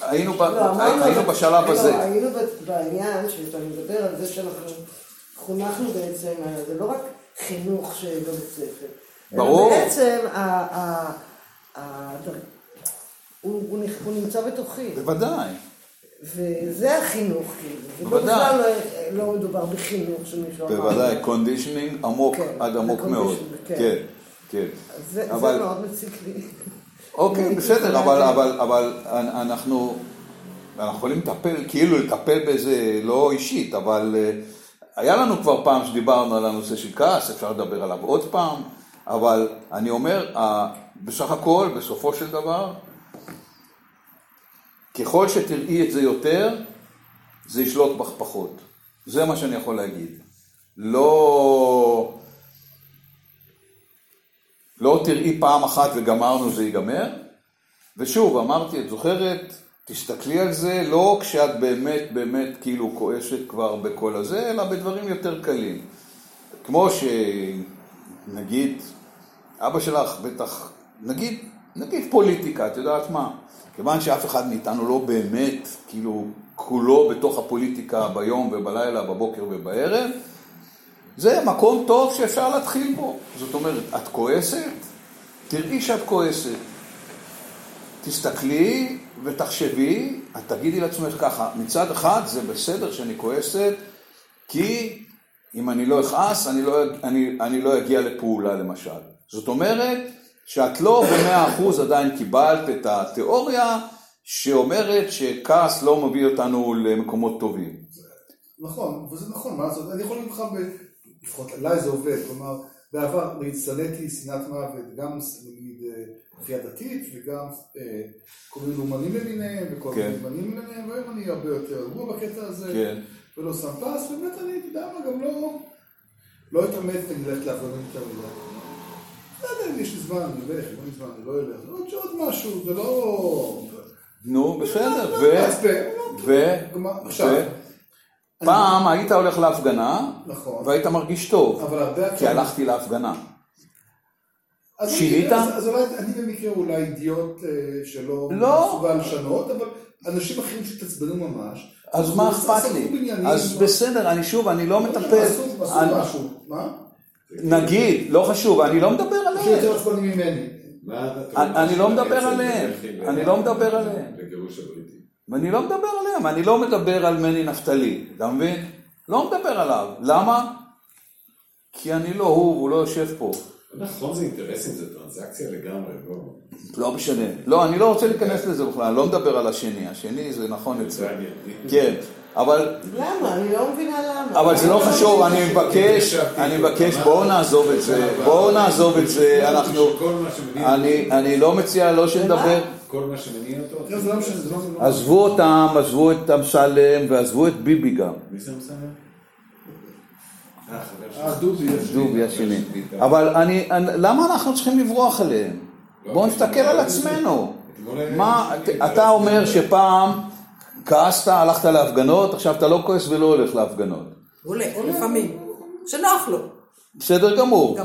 היינו ב- לא, בשלב לא, הזה. היינו ב- בעניין שאתה מדבר על זה שאנחנו חונכנו בעצם, זה לא רק חינוך שבבית ספר. ברור. בעצם הוא נמצא בתוכי, בוודאי. וזה החינוך, כאילו. בוודאי. בכלל לא- לא מדובר בחינוך שמישהו אמר. בוודאי, conditioning עמוק, כן, עד עמוק מאוד. כן. כן, כן. זה מאוד מציק לי. אוקיי, בסדר, אבל אנחנו, אנחנו יכולים לטפל, כאילו לטפל בזה לא אישית, אבל אה, היה לנו כבר פעם שדיברנו על הנושא של כעס, אפשר לדבר עליו עוד פעם, אבל אני אומר, בסך הכל, בסופו של דבר, ככל שתראי את זה יותר, זה ישלוט בך פחות. זה מה שאני יכול להגיד. לא... לא תראי פעם אחת וגמרנו זה ייגמר. ושוב, אמרתי, את זוכרת, תסתכלי על זה לא כשאת באמת באמת כאילו כועסת כבר בכל הזה, אלא בדברים יותר קלים. כמו שנגיד, אבא שלך בטח, נגיד, נגיד פוליטיקה, את יודעת מה? כיוון שאף אחד מאיתנו לא באמת, כאילו, כולו בתוך הפוליטיקה ביום ובלילה, בבוקר ובערב, זה מקום טוב שאפשר להתחיל בו. זאת אומרת, את כועסת, תראי שאת כועסת. תסתכלי ותחשבי, את תגידי לעצמך ככה, מצד אחד זה בסדר שאני כועסת, כי אם אני לא אכעס, אני לא, אני, אני לא אגיע לפעולה למשל. זאת אומרת שאת לא במאה אחוז עדיין קיבלת את התיאוריה שאומרת שכעס לא מביא אותנו למקומות טובים. נכון, וזה נכון, מה לעשות, אני יכול להגיד לך, לפחות עליי זה עובד, כלומר, בעבר הצטנעתי שנאת מוות, גם כפייה דתית וגם אה, כל מיני לאומנים למיניהם וכל כן. מיני לאומנים למיניהם, והיום אני הרבה יותר רגוע בקטע הזה, כן. ולא שם פס, באמת אני, אתה יודע מה, גם לא, לא אתאמץ ואני אלך להפגנות יותר מדי. לא יודע אם יש לי זמן, אני אלך, אם אין לי זמן, אני לא אלך, זה עוד עוד משהו, זה לא... נו, בסדר, לא ו... מעצבן, לא- ו... כלומר, עכשיו, ו... פעם היית הולך להפגנה, נכון. והיית מרגיש טוב. כי הלכתי להפגנה. אז שינית? אני, אז, אז אולי, אני במקרה אולי אידיוט אה, שלא לא. מסוגל לשנות, אבל אנשים אחרים שהתעצבנו ממש. אז מה אכפת לי? אז לא- בסדר, אני שוב, אני לא מטפל. עשו עשו אני- משהו, מה? נגיד, לא חשוב, אני לא מדבר עליהם. יותר עצבנים ממני. אני- אני לא מדבר עליהם. אני לא מדבר עליהם. ואני לא מדבר עליהם, אני לא מדבר על מני נפתלי, אתה מבין? לא מדבר עליו. למה? כי אני לא הוא, הוא לא יושב פה. נכון, זה אינטרסים, זה טרנזקציה לגמרי, לא... לא משנה. לא, אני לא רוצה להיכנס לזה בכלל, אני לא מדבר על השני. השני זה נכון אצלו. עניין. כן, אבל למה? אני לא מבינה למה. אבל זה לא חשוב, אני מבקש, אני מבקש, בואו נעזוב את זה, בואו נעזוב את זה, אנחנו, אני, לא מציע לא שנדבר, כל מה שמניע אותו. לא, לא לא... עזבו אותם, עזבו את אמסלם ועזבו את ביבי גם, מי זה מסיים? אה, חבר שלי. אה, דובי, יש לי. דובי השני, אבל אני, אני- למה אנחנו צריכים לברוח אליהם? בואו נסתכל על עצמנו, מה, אתה אומר שפעם כעסת, הלכת להפגנות, עכשיו אתה לא כועס ולא הולך להפגנות. הולך, לפעמים. שנוח לו. בסדר גמור.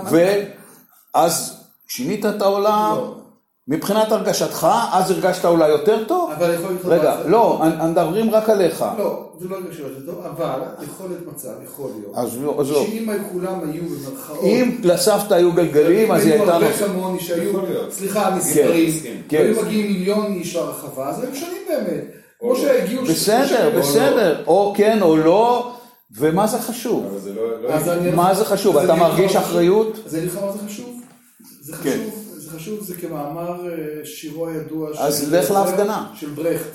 ואז שינית את העולם, לא. מבחינת הרגשתך, אז הרגשת אולי יותר טוב? אבל יכול להיות... רגע, לא, מדברים רק עליך. לא, זה לא קשור לזה טוב, אבל יכול להיות מצב, יכול להיות. אז לא, אז לא. שאם כולם היו במרכאות... אם לסבתא היו גלגלים, אז היא הייתה... הרבה נוסעת. כמוני שהיו. סליחה, מספרים, כן. והיו מגיעים מיליון איש לרחבה, אז הם משנים באמת. כמו שהגיעו... בסדר, או בסדר, או כן או לא, ומה זה חשוב? זה לא... לא- מה זה חשוב? אתה מרגיש אחריות? אז אני אגיד לך מה זה חשוב. זה כן. חשוב, זה חשוב, זה כמאמר אה, שירו הידוע אז של- לך להפגנה. של ברכט.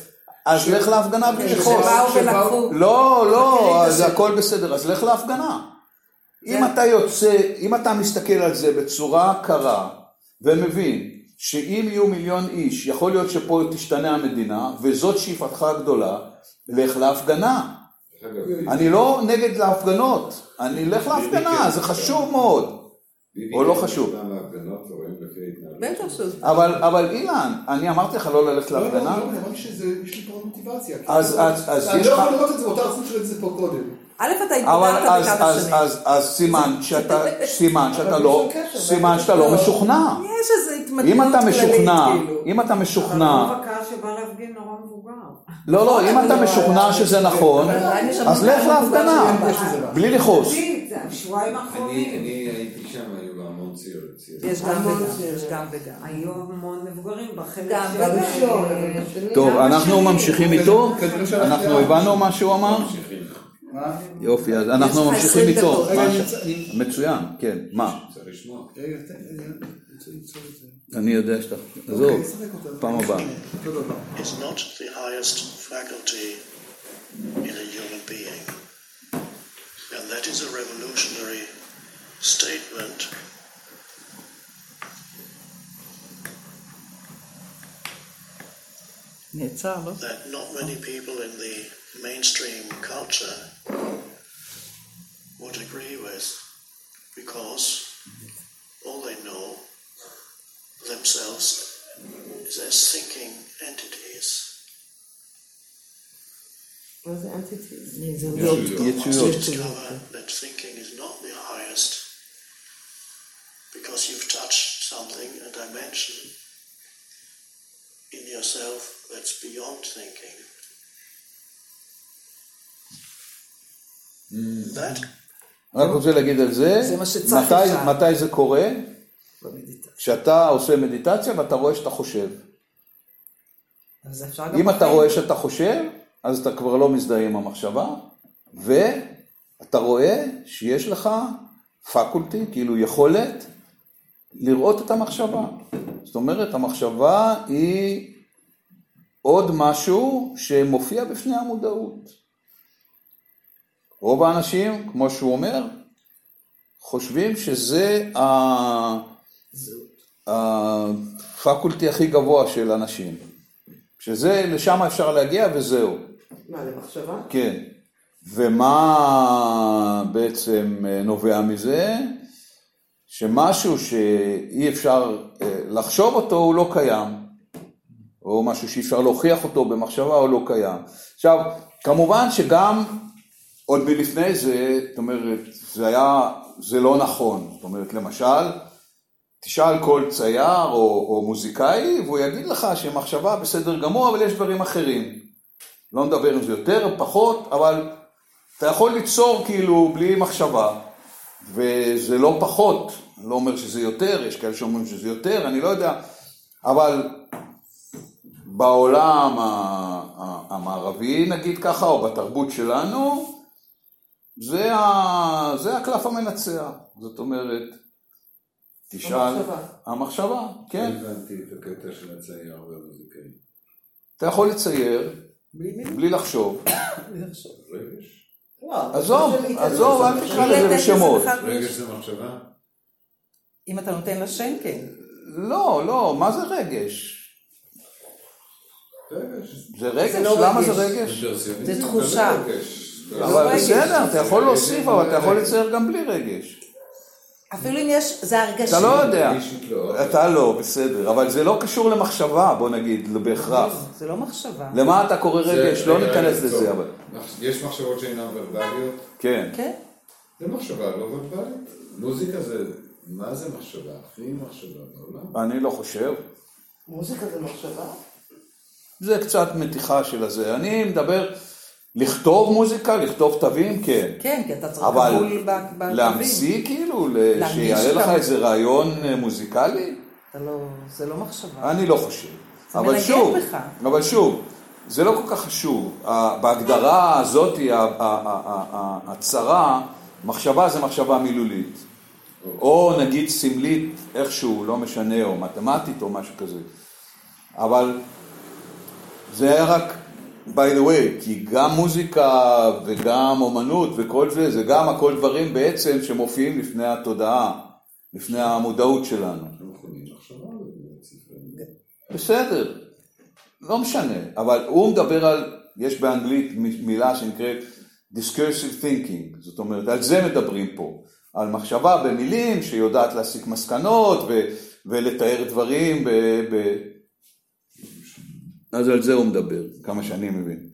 אז לך להפגנה בלי לכעוס. שבאו ולקחו. לא, לא, אז זה. הכל בסדר, אז לך להפגנה. אם אתה יוצא, אם אתה מסתכל על זה בצורה קרה ומבין שאם יהיו מיליון איש, יכול להיות שפה תשתנה המדינה, וזאת שאיפתך הגדולה, לך להפגנה. אני לא נגד להפגנות, אני אלך להפגנה, זה חשוב מאוד. או לא חשוב. בטח שזה. אבל, אבל אילן, אני אמרתי לך לא ללכת לא, לא, להפגנה? לא, אני אמרתי שיש לי פה מוטיבציה. אז- אז- אז אני יש לא לך- יכול לראות את זה באותה ערוץ שראיתי את זה פה קודם. א', אתה אבל בכמה אז, שנים. אז, אז סימן שאתה, סימן שאתה אבל לא, יש סימן. שאתה לא משוכנע. יש איזו התמתנות אם אתה כללית, משוכנע, כאילו. אם אתה אבל משוכנע, רוב הקהל שבא להפגין נורא מבוגר. לא, לא, אם אתה משוכנע שזה נכון, אבל יש אז לך להפגנה, יש לזה בעיה. בלי לכעוס. תגיד, זה השבועיים אני האחרונים. אני הייתי שם, היו לו המון צעירים. יש גם וגם. יש גם וגם. היו המון מבוגרים בחלק של... אה, בשני... טוב, אנחנו. ממשיכים איתו, אנחנו. הבנו מה שהוא אמר? יופי, אז אנחנו ממשיכים 20 איתו. מצוין, כן, מה? תן, רגע, אני יודע שאתה, עזוב, אוקיי. פעם הבאה. And that is a revolutionary statement that not many people in the mainstream culture would agree with because all they know themselves is as thinking entities. What entities? Yes, you discover that thinking is not the highest because you've touched something, a dimension in yourself that's beyond thinking. That רק רוצה להגיד על זה, מתי- זה קורה? כשאתה עושה מדיטציה ואתה רואה שאתה חושב. אם אתה. רואה שאתה חושב, אז אתה כבר לא מזדהה עם המחשבה, ואתה רואה שיש לך פקולטי, כאילו יכולת, לראות את המחשבה. זאת אומרת, המחשבה היא עוד משהו שמופיע בפני המודעות. רוב האנשים, כמו שהוא אומר, חושבים שזה הפקולטי הכי גבוה של אנשים. שזה, לשם אפשר להגיע וזהו. מה, למחשבה? כן. ומה בעצם אה, נובע מזה? שמשהו שאי אפשר אה, לחשוב אותו הוא לא קיים. או משהו שאי אפשר להוכיח אותו במחשבה הוא לא קיים. עכשיו, כמובן שגם עוד מלפני זה, זאת אומרת, זה היה, זה לא נכון. זאת אומרת, למשל, תשאל כל צייר או, או מוזיקאי והוא יגיד לך שמחשבה בסדר גמור, אבל יש דברים אחרים. לא נדבר אם זה יותר, פחות, אבל אתה יכול ליצור כאילו בלי מחשבה, וזה לא פחות, לא אומר שזה יותר, יש כאלה שאומרים שזה יותר, אני לא יודע, אבל בעולם המערבי נגיד ככה, או בתרבות שלנו, זה, ה... זה הקלף המנצח, זאת אומרת, תשאל, המחשבה. המחשבה, כן, הבנתי את הקטע של הצייר והמוזיקאי. אתה יכול לצייר בלי לחשוב, רגש? לא, עזוב, זה עזוב, אל. תקרא לזה בשמות. רגש זה מחשבה? אם אתה נותן לה שם, כן. לא, לא, מה זה רגש? זה רגש? לא למה. זה רגש? זה תחושה. אבל רגש. בסדר, אתה יכול להוסיף, אבל אתה יכול לצייר גם בלי רגש. אפילו אם יש, זה הרגשה. אתה לא יודע. לא. אתה לא, בסדר, אבל זה לא קשור למחשבה, בוא נגיד, לא בהכרח. זה לא מחשבה. למה אתה קורא רגש? לא ניכנס לזה. אבל... יש מחשבות שאינן ורבליות? כן. כן. זה מחשבה לא ורבלית. מוזיקה זה, מה זה מחשבה? הכי מחשבה בעולם. אני לא חושב. מוזיקה זה מחשבה? זה קצת מתיחה של הזה. אני מדבר, לכתוב מוזיקה, לכתוב תווים, כן. כן, כי אתה צריך אבל גבול ב- בקווים. להמציא כאילו, שיעלה לך. איזה רעיון אה, מוזיקלי? לא, זה לא מחשבה. אני לא חושב. זה אבל שוב, בך. אבל שוב, זה לא כל כך חשוב. ה- בהגדרה הזאת, ה- ה- ה- ה- ה- הצרה, מחשבה זה מחשבה מילולית. או נגיד סמלית איכשהו, לא משנה, או מתמטית או משהו כזה. אבל זה היה רק by the way, כי גם מוזיקה וגם אומנות וכל זה, זה גם הכל דברים בעצם שמופיעים לפני התודעה, לפני המודעות שלנו. בסדר, לא משנה, אבל הוא מדבר על, יש באנגלית מילה שנקראת discursive thinking, זאת אומרת, על זה מדברים פה, על מחשבה במילים שיודעת להסיק מסקנות ו, ולתאר דברים ב, ב... אז על זה הוא מדבר, כמה שאני מבין.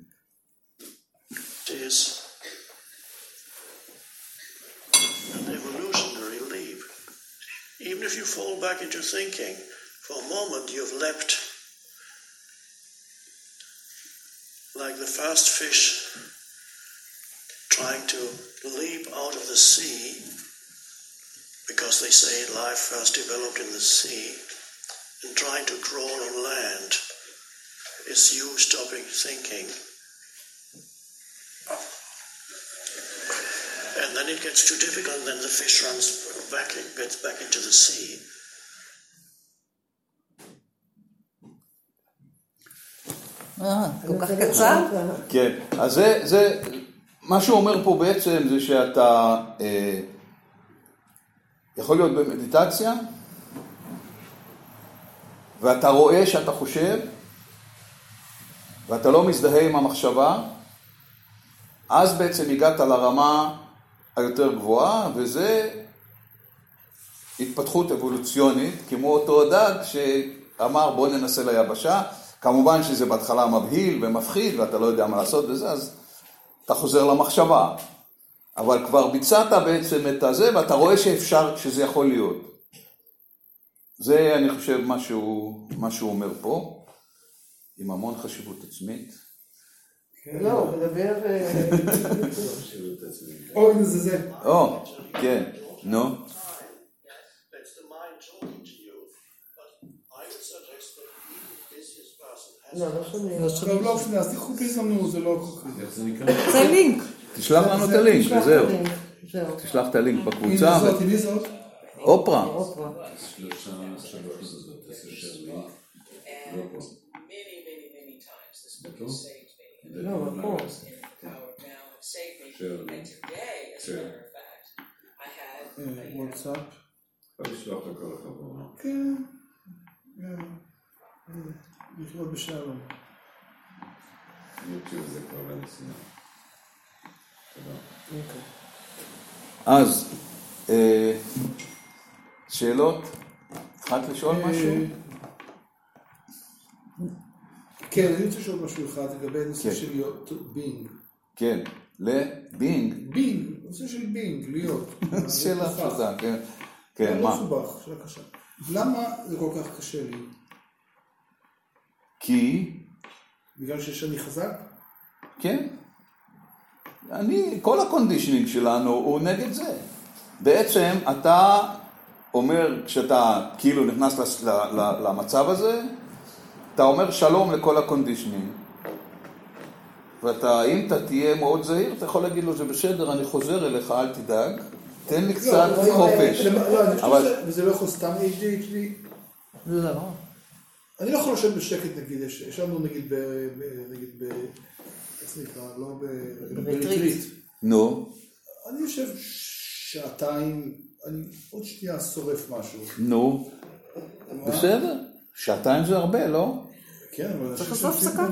Even if you fall back into thinking, for a moment you've leapt like the first fish trying to leap out of the sea, because they say life first developed in the sea, and trying to crawl on land is you stopping thinking. And then it gets too difficult, and then the fish runs back, gets back into the sea. אה, כל כך קצר? כן, אז זה, זה, מה שהוא אומר פה בעצם זה שאתה אה, יכול להיות במדיטציה, ואתה רואה שאתה חושב, ואתה לא מזדהה עם המחשבה, אז בעצם הגעת לרמה היותר גבוהה, וזה התפתחות אבולוציונית, כמו אותו דג שאמר בוא ננסה ליבשה, כמובן שזה בהתחלה מבהיל ומפחיד ואתה לא יודע מה לעשות בזה, אז אתה חוזר למחשבה. אבל כבר ביצעת בעצם את הזה ואתה רואה שאפשר, שזה יכול להיות. זה אני חושב מה שהוא, מה שהוא אומר פה, עם המון חשיבות עצמית. לא, הוא מדבר... אה, או, זה זה. או, כן, נו. לא, לא שומעים. לא משנה, אז תיקחו בהזדמנות, זה לא כל כך... איך זה נקרא? זה לינק. תשלח לנו את הלינק וזהו. תשלח את הלינק בקבוצה. זאת, הנה זאת. אופרה. book Cool. has saved me. Sure. And today, as a Sure. matter of fact, I had אה, וואטסאפ. יכול לשלוח לכל החבורה. כן. כן. אה, לחיות בשלום. יוטיוב זה כבר בנסיעה. תודה. אז, אה, שאלות? התחלת לשאול משהו? אה, כן, אני רוצה לשאול משהו אחד לגבי נושא כן. של להיות בינג. כן. לבינג. בינג, נושא של בינג, להיות. שאלה. פשוטה, כן. כן, לא מה? מסובך, שאלה קשה. למה זה כל כך קשה לי? כי, בגלל שאני חזק? כן. אני, כל ה conditioning שלנו הוא נגד זה. בעצם אתה אומר, כשאתה כאילו נכנס לס- ל- ל- למצב הזה, אתה אומר שלום לכל ה conditioning. ואתה, אם אתה תהיה מאוד זהיר, אתה יכול להגיד לו, זה בסדר, אני חוזר אליך, אל תדאג, תן לי קצת לא, לא, חופש. לא, אני חושב שזה- וזה לא יכול סתם ADHD. לא. אני לא יכול לשבת בשקט, נגיד, יש- ישבנו נגיד נקרא? לא ב... בריטריט. נו, אני יושב שעתיים, אני עוד שנייה שורף משהו. נו, בסדר. שעתיים זה הרבה, לא? כן, אבל... צריך לעשות הפסקה.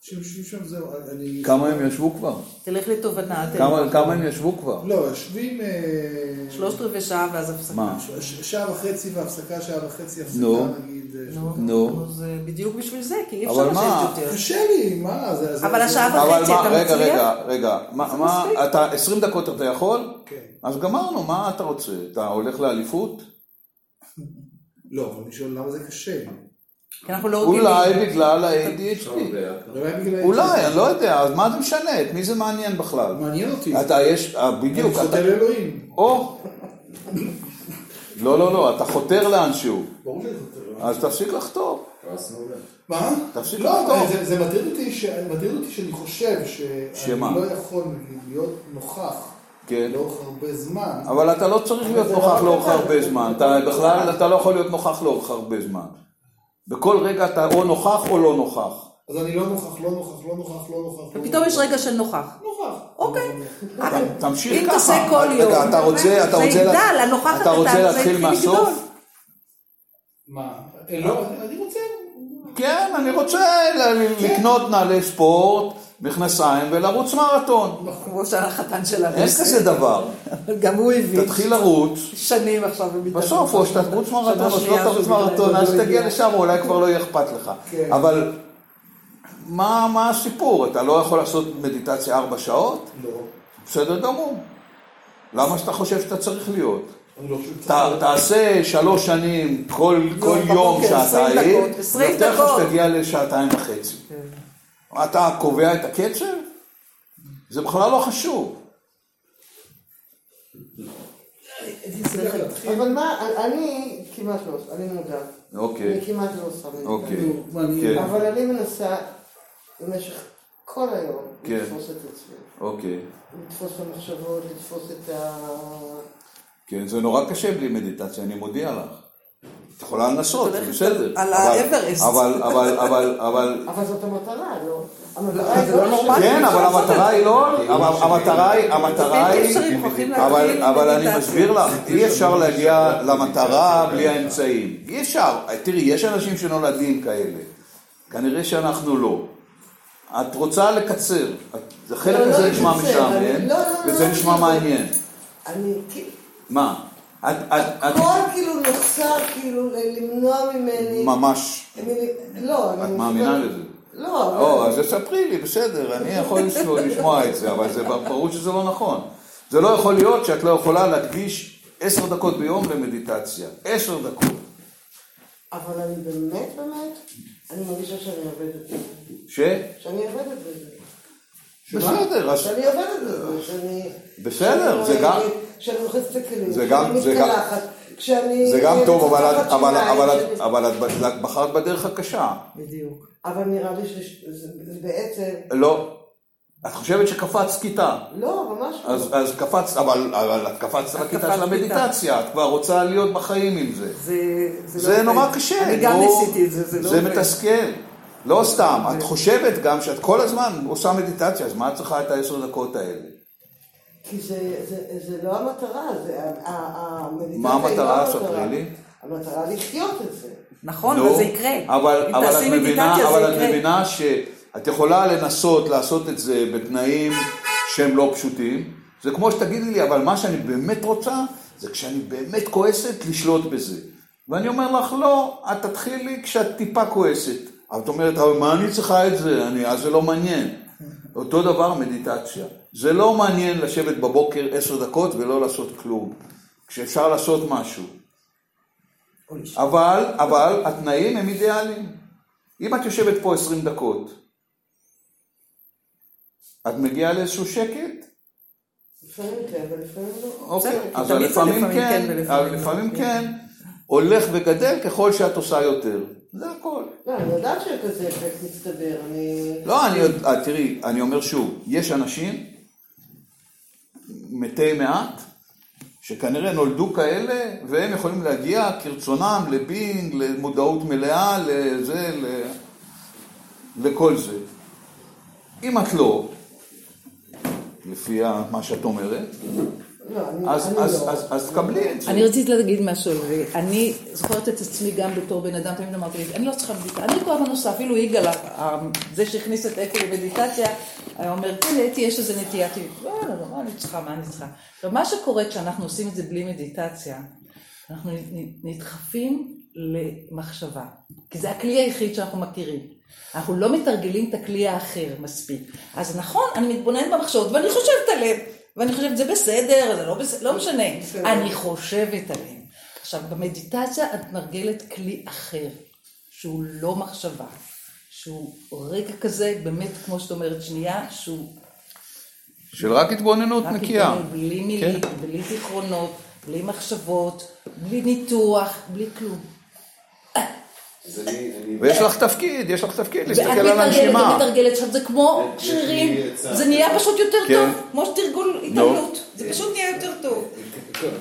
שיושבים שם זהו, אני... כמה הם ישבו כבר? תלך לתובנה. כמה הם ישבו כבר? לא, יושבים... אה, שלושת רבעי שעה ואז הפסקה. מה? שעה וחצי והפסקה, שעה וחצי הפסקה, נו. נגיד. אה, נו, זה בדיוק בשביל זה, כי אי אבל אפשר מה? לשבת יותר. קשה לי, מה? אבל השעה אבל וחצי, מה, אתה רגע, מצליח? רגע, רגע, מה, מה. אתה 20 דקות אתה יכול? כן. אז גמרנו, מה אתה רוצה? אתה הולך לאליפות? לא, אבל אני שואל למה זה קשה. כי אנחנו לא רגילים. אולי בגלל ה-ADHD. אולי אני לא יודע, אז מה זה משנה? את מי זה מעניין בכלל? מעניין אותי. אתה יש, אה, אני בדיוק, חוטא אתה, לאלוהים. או, לא, לא, לא, אתה חותר לאנשהו, ברור שאני לאלוהים. אז תפסיק לחתור. פרס נובל. מה? תפסיק לא, לחתור. זה- מטריד אותי שאני חושב שאני? לא יכול להיות נוכח כן. לאורך הרבה זמן. אבל אתה לא צריך להיות נוכח לאורך. הרבה זמן, אתה בכלל, אתה לא יכול להיות נוכח לאורך הרבה זמן. בכל רגע אתה או נוכח או לא נוכח. אז אני לא נוכח, לא נוכח, לא נוכח, לא נוכח. לא ופתאום. יש רגע של נוכח. נוכח. אוקיי. תמשיך אם ככה. תעשה כל יום, רגע, אתה רוצה, אתה זה רוצה, יגדל, לה- הנוכחת אתה רוצה זה להתחיל מהסוף? מה? אה, לא, אני רוצה. כן, אני רוצה לקנות נעלי ספורט, מכנסיים ולרוץ מרתון. כמו שהחתן שלנו. אין. כזה דבר. אבל גם הוא הבין. תתחיל לרוץ, שנים עכשיו. בסוף או שאתה תרוץ מרתון או שלא תרוץ מרתון, אז לא תגיע. לשם, אולי כבר לא יהיה אכפת לך. כן. אבל מה מה הסיפור? אתה לא יכול לעשות מדיטציה ארבע שעות? לא. בסדר גמור. למה שאתה חושב שאתה צריך להיות? אני לא תעשה שלוש שנים כל כל יום בבוקר, 20 שעתיים, דקות, 20 יותר. שתגיע לשעתיים וחצי. אתה קובע את הקצב? זה בכלל לא חשוב. אבל מה, אני כמעט לא עושה, אני מודה. אוקיי. אני כמעט לא עושה. אוקיי. כן. אבל אני מנסה במשך כל היום כן. לתפוס את עצמי. אוקיי. לתפוס את המחשבות, לתפוס את ה... כן, זה נורא קשה בלי מדיטציה, אני מודיע לך. את יכולה לנסות, זה בסדר. על אבל- האברסט. אבל, אבל, אבל, אבל... אבל זאת המטרה, לא? המטרה לא. כן, אבל המטרה היא לא... המטרה היא... המטרה בלתי היא... אפשרי, מוכרחים אבל, אני. מסביר לך, אי אפשר להגיע למטרה בלי האמצעים. אי אפשר. תראי, יש אנשים שנולדים כאלה. כנראה שאנחנו לא. את רוצה לקצר. החלק לא, לא הזה נשמע משעמם, לא, לא, לא, וזה לא, נשמע לא. מעניין. אני, כאילו, מה? את- את- את הכל כאילו נוצר כאילו למנוע ממני... ממש... מ- לא, אני... את מאמינה מסוגל- לזה? לא, או, אבל... אז תספרי לי, בסדר, אני יכול לשמוע את זה, אבל זה ברור שזה לא נכון. זה לא יכול להיות שאת לא יכולה להקדיש עשר דקות ביום למדיטציה. עשר דקות. אבל אני באמת, באמת, אני מרגישה שאני עובדת בזה. ש? שאני עובדת בזה. בסדר, אז... שאני עובדת בזה, שאני... בסדר, שאני זה גם- כשאני רוחצת את הכלים, זה כשאני זה גם- מתקלחת, כשאני... זה גם טוב, אבל את- בחרת בדרך הקשה. בדיוק. אבל נראה לי שזה זה בעצם... לא. את חושבת שקפצת כיתה. לא, ממש לא. אז, אז קפצת, אבל, אבל את קפצת לכיתה של המדיטציה, את כבר רוצה להיות בחיים עם זה. זה, זה לא נורא עובד. קשה. אני גם לא- ניסיתי את זה, זה לא זה. מתסכל. לא סתם, את חושבת גם שאת כל הזמן עושה מדיטציה, אז מה את צריכה את העשר דקות האלה? כי זה, זה, זה לא המטרה, זה המדיטציה מה לא המטרה? ספרי לי. המטרה לחיות את זה. נכון, אבל זה יקרה. אבל, אם אבל, תעשי את מבינה, אבל את. מבינה שאת יכולה לנסות לעשות את זה בתנאים שהם לא פשוטים. זה כמו שתגידי לי, אבל מה שאני באמת רוצה, זה כשאני באמת כועסת, לשלוט בזה. ואני אומר לך, לא, את תתחילי כשאת טיפה כועסת. את אומרת, אבל מה אני צריכה את זה? אני, אז זה לא מעניין. אותו דבר מדיטציה. זה לא מעניין לשבת בבוקר עשר דקות ולא לעשות כלום. כשאפשר לעשות משהו. אבל, אבל התנאים הם אידיאליים. אם את יושבת פה עשרים דקות, את מגיעה לאיזשהו שקט? לפעמים כן ולפעמים לא. אוקיי, אז לפעמים לפעמים כן, כן לא. לפעמים כן, הולך וגדל ככל שאת עושה יותר. זה הכל. לא, אני יודעת שכזה אפקט מצטבר, אני... לא, אני יודע, אה, תראי, אני אומר שוב, יש אנשים, מתי מעט, שכנראה נולדו כאלה, והם יכולים להגיע כרצונם לבינג, למודעות מלאה, לזה, ל... לכל זה. אם את לא, לפי מה שאת אומרת, אז, לא. אז, תקבלי את זה. אני רציתי להגיד משהו, אני זוכרת את עצמי גם בתור בן אדם, תמיד אמרתי, אני לא צריכה מדיטציה, אני כל הזמן עושה, אפילו יגאל, זה שהכניס את אתי למדיטציה, היה אומר, כן, אתי יש איזה נטייה טבעית, לא, לא, לא, מה אני צריכה, מה אני צריכה. עכשיו, מה שקורה כשאנחנו עושים את זה בלי מדיטציה, אנחנו נדחפים למחשבה, כי זה הכלי היחיד שאנחנו מכירים. אנחנו לא מתרגלים את הכלי האחר מספיק. אז נכון, אני מתבוננת במחשבות ואני חושבת עליהן, ואני חושבת, זה בסדר, זה לא בסדר, לא משנה. אני חושבת עליהן. עכשיו, במדיטציה את מרגלת כלי אחר, שהוא לא מחשבה, שהוא רגע כזה, באמת, כמו שאת אומרת, שנייה, שהוא של רק התבוננות רק נקייה. התבוננות, בלי מילים, כן. בלי זיכרונות, בלי מחשבות, בלי ניתוח, בלי כלום. ויש לך תפקיד, יש לך תפקיד ואת להסתכל על מתרגלת הנשימה. ומתרגלת, עכשיו זה כמו שרירים. זה נהיה פשוט יותר כן. טוב, כמו שתרגול התעמלות, זה פשוט נהיה יותר טוב.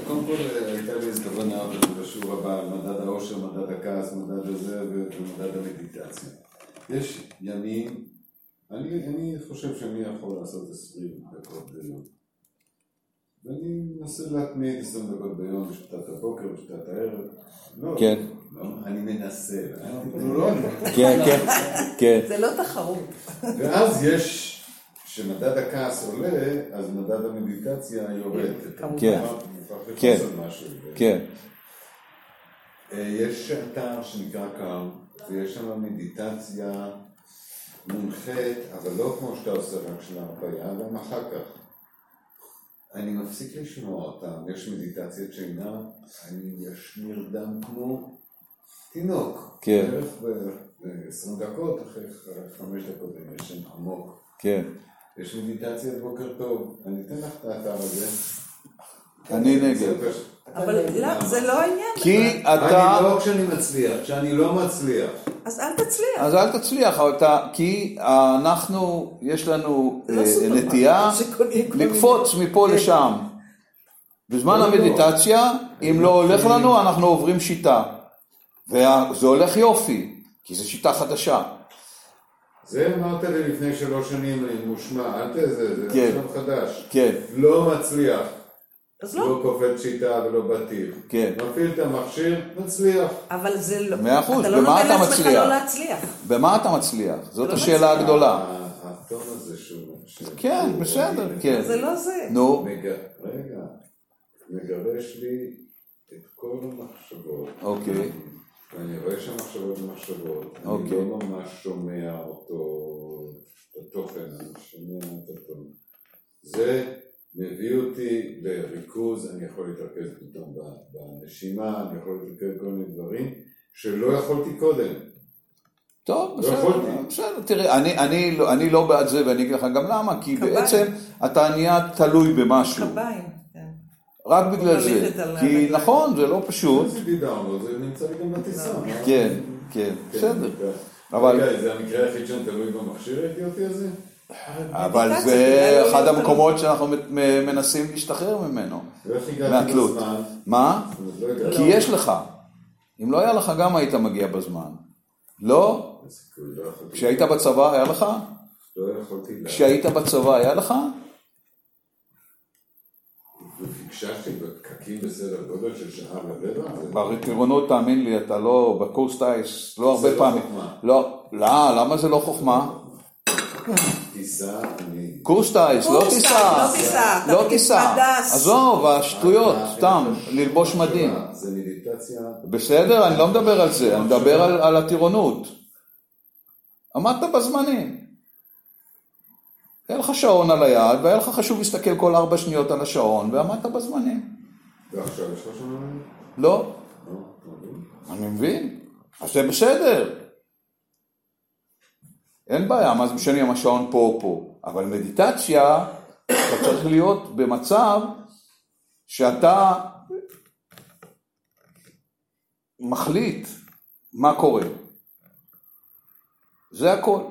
קודם כל הייתה לי איזו כוונה בשיעור הבא מדד העושר, מדד הכעס, מדד הזה ומדד המדיטציה. יש ימים, אני, אני חושב שאני יכול לעשות 20 דקות ביום. ואני מנסה להתמיד 20 דקות ביום בשתת הבוקר, בשתת הערב. לא, כן. לא, אני מנסה. לא. כן, כן, כן. זה לא תחרות. ואז יש, כשמדד הכעס עולה, אז מדד המדיטציה יורד. כמובן. כן. כן. משהו. כן, אה, יש אתר שנקרא קאם, ויש שם מדיטציה מונחית, אבל לא כמו שאתה עושה רק של הרפאיה, גם אחר כך. אני מפסיק לשמוע אותם, יש מדיטציית שינה, אני יש נרדם כמו תינוק. כן. בערך ב-20 דקות, אחרי חמש דקות אני ישן עמוק. כן. יש מדיטציית בוקר טוב, אני אתן לך את האתר הזה. אני נגד. אבל לא, זה לא העניין. כי אני אתה... לא כשאני מצליח, כשאני לא מצליח. אז אל תצליח. אז אל תצליח, אבל אתה, כי אנחנו, יש לנו לא אה, נטייה לקפוץ מפה כן. לשם. בזמן לא, לא. המדיטציה, אם לא הולך לנו, אנחנו עוברים שיטה. וזה הולך יופי, כי זו שיטה חדשה. זה אמרת לי לפני שלוש שנים, אני מושמע, אל תזה, זה כן. עכשיו חדש. כן, לא מצליח. אז לא. לא קופץ שיטה ולא בטיח. כן. מפעיל את המכשיר, מצליח. אבל זה לא... מאה אחוז, אתה לא במה נותן אתה לעצמך מצליח? לא להצליח. במה אתה מצליח? זאת לא השאלה מצליח. הגדולה. ה- הטון הזה שהוא... כן, בסדר, רגיל. כן. זה לא זה. נו. רגע, מגרש לי את כל המחשבות. אוקיי. ואני רואה שם מחשבות ומחשבות. אני אוקיי. לא ממש שומע אותו, את התוכן, אני שומע את הטון. זה מביא אותי לריכוז, אני יכול להתרכז פתאום ב- בנשימה, אני יכול להתרכז בכל מיני דברים שלא יכולתי קודם. טוב, לא בסדר. בסדר, תראה, אני, אני, לא- אני לא בעד זה ואני אגיד לך גם למה, כי קביים. בעצם אתה נהיה תלוי במשהו, קביים. כן. רק בגלל זה, כי. נכון, זה לא פשוט, אז דיברנו, זה נמצא לי גם בטיסה. מה? כן, כן, כן, בסדר, כן. אבל- זה המקרה היחיד שאני תלוי במכשיר האידיוטי הזה? אבל זה לא אחד המקומות שאנחנו מנסים להשתחרר ממנו, הגעתי מהתלות. מה? לא. כי יש לך, אם לא היה לך גם היית מגיע בזמן, לא? הסיכוי, לא. כשהיית בצבא היה לך? לא יכולתי. כשהיית בצבא היה לך? ופיקששתי בפקקים בסדר גודל של שעה ורבע? זה- בטירונות, תאמין לי, אתה לא, בקורס טיס, לא הרבה לא פעמים. חוכמה. לא, לא, למה זה לא חוכמה? טיסה, אני... קורס טיס, לא טיסה. לא טיסה, לא. עזוב, השטויות, הדבר הכי סתם, חשוב ללבוש מדים. זה מדיטציה. בסדר, אני לא מדבר על זה, אני מדבר על, על הטירונות. עמדת בזמנים. היה לך שעון על היד, והיה לך חשוב להסתכל כל ארבע שניות על השעון, ועמדת בזמנים. ועכשיו יש לך שם... לא, לא, מבין? אני מבין, אז זה בסדר. אין בעיה, מה זה משנה אם השעון פה או פה. אבל מדיטציה, אתה צריך להיות במצב שאתה מחליט מה קורה. זה הכל.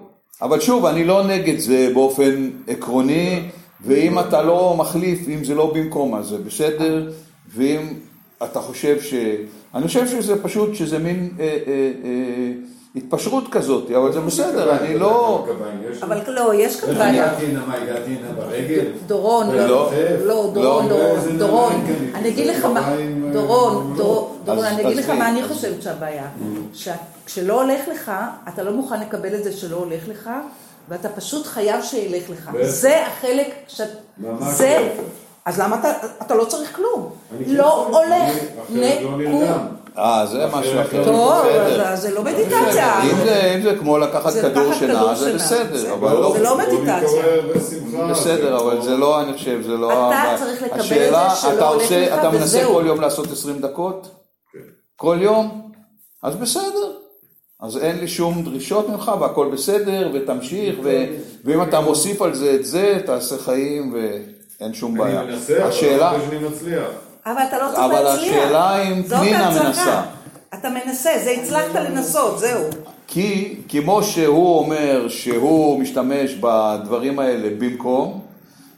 אבל שוב, אני לא נגד זה באופן עקרוני, ואם אתה לא מחליף, אם זה לא במקום, אז זה בסדר, ואם אתה חושב ש... אני חושב שזה פשוט, שזה מין אה, אה, אה, התפשרות כזאת, אבל זה בסדר, אני לא... קביים לי? אבל לא, יש כאן איך בעיה. הגעתי הנה? מה, הגעתי הנה ברגל? דורון, לא, לא, לא, לא, דורון, לא, דורון, דורון, קניתי? אני אגיד לך מה, קביים, אה, דורון, לא. דור- דורון, אני אגיד לך. מה אני חושבת שהבעיה. שכשלא הולך לך, אתה לא מוכן לקבל את זה שלא הולך לך, ואתה פשוט חייב שילך לך. זה החלק ש... זה... אז למה אתה, אתה לא צריך כלום? כן לא הולך. לא נקודה. אה, זה משהו אחר. טוב. אז זה לא מדיטציה. אם זה, אם זה כמו לקחת כדור שינה, זה. בסדר, זה- אבל לא... לא מדיטציה. בסדר, אבל זה לא, אני חושב, זה לא... אתה. צריך לקבל את זה שלא אתה הולך לך אתה מנסה וזהו. כל יום לעשות 20 דקות? כל יום? אז בסדר. אז אין לי שום דרישות ממך והכל בסדר, ותמשיך, ו... ואם אתה מוסיף על זה את זה, תעשה חיים ואין שום בעיה. אני מנסה, אבל השאלה, לא שאני מצליח. אבל אתה לא צריך אבל להצליח. השאלה אם פנינה. מנסה. אתה מנסה, זה הצלחת לנסות, זהו. כי כמו שהוא אומר שהוא משתמש בדברים האלה במקום,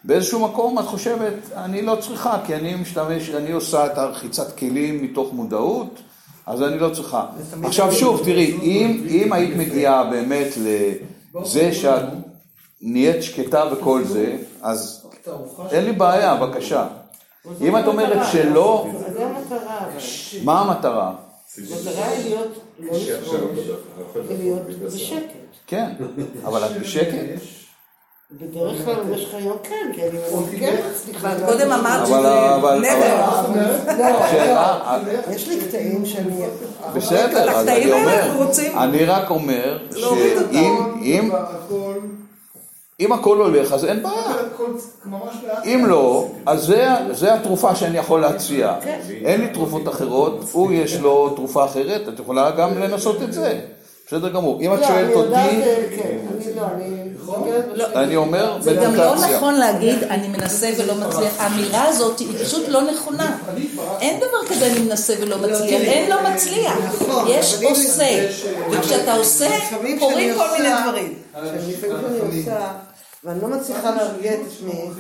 באיזשהו מקום את חושבת, אני לא צריכה, כי אני משתמש, אני עושה את הרחיצת כלים מתוך מודעות, אז אני לא צריכה. עכשיו שוב, תראי, אם, אם היית מגיעה באמת לזה שאת נהיית שקטה וכל זה, אז אין לי בעיה, בבקשה. אם את אומרת שלא, זה המטרה, אבל. מה המטרה? המטרה היא להיות לא ולהיות בשקט. כן, אבל את בשקט? בדרך כלל במשך היום כן, כי אני כן מצליחה. קודם אמרת אבל- שזה אבל- נדר. שאלה, יש לי קטעים שאני... בסדר, אז אני אומר, אני רק אומר להוריד אותם. שאם אם- הכל, הולך אז אין בעיה. אם לא, אז זה, זה התרופה שאני יכול להציע. אין לי תרופות אחרות, הוא יש לו תרופה אחרת, את יכולה גם לנסות את זה. בסדר גמור. אם את לא, שואלת אותי, כן, אני לא, אומר זה גם לא. נכון להגיד, אני מנסה ולא מצליח. האמירה הזאת היא פשוט לא נכונה. אין דבר כזה אני מנסה ולא מצליח, אין לא מצליח. נכון, יש עושה, וכשאתה עושה, קורים כל מיני עושה- דברים. ואני לא מצליחה להרגיע את עצמי,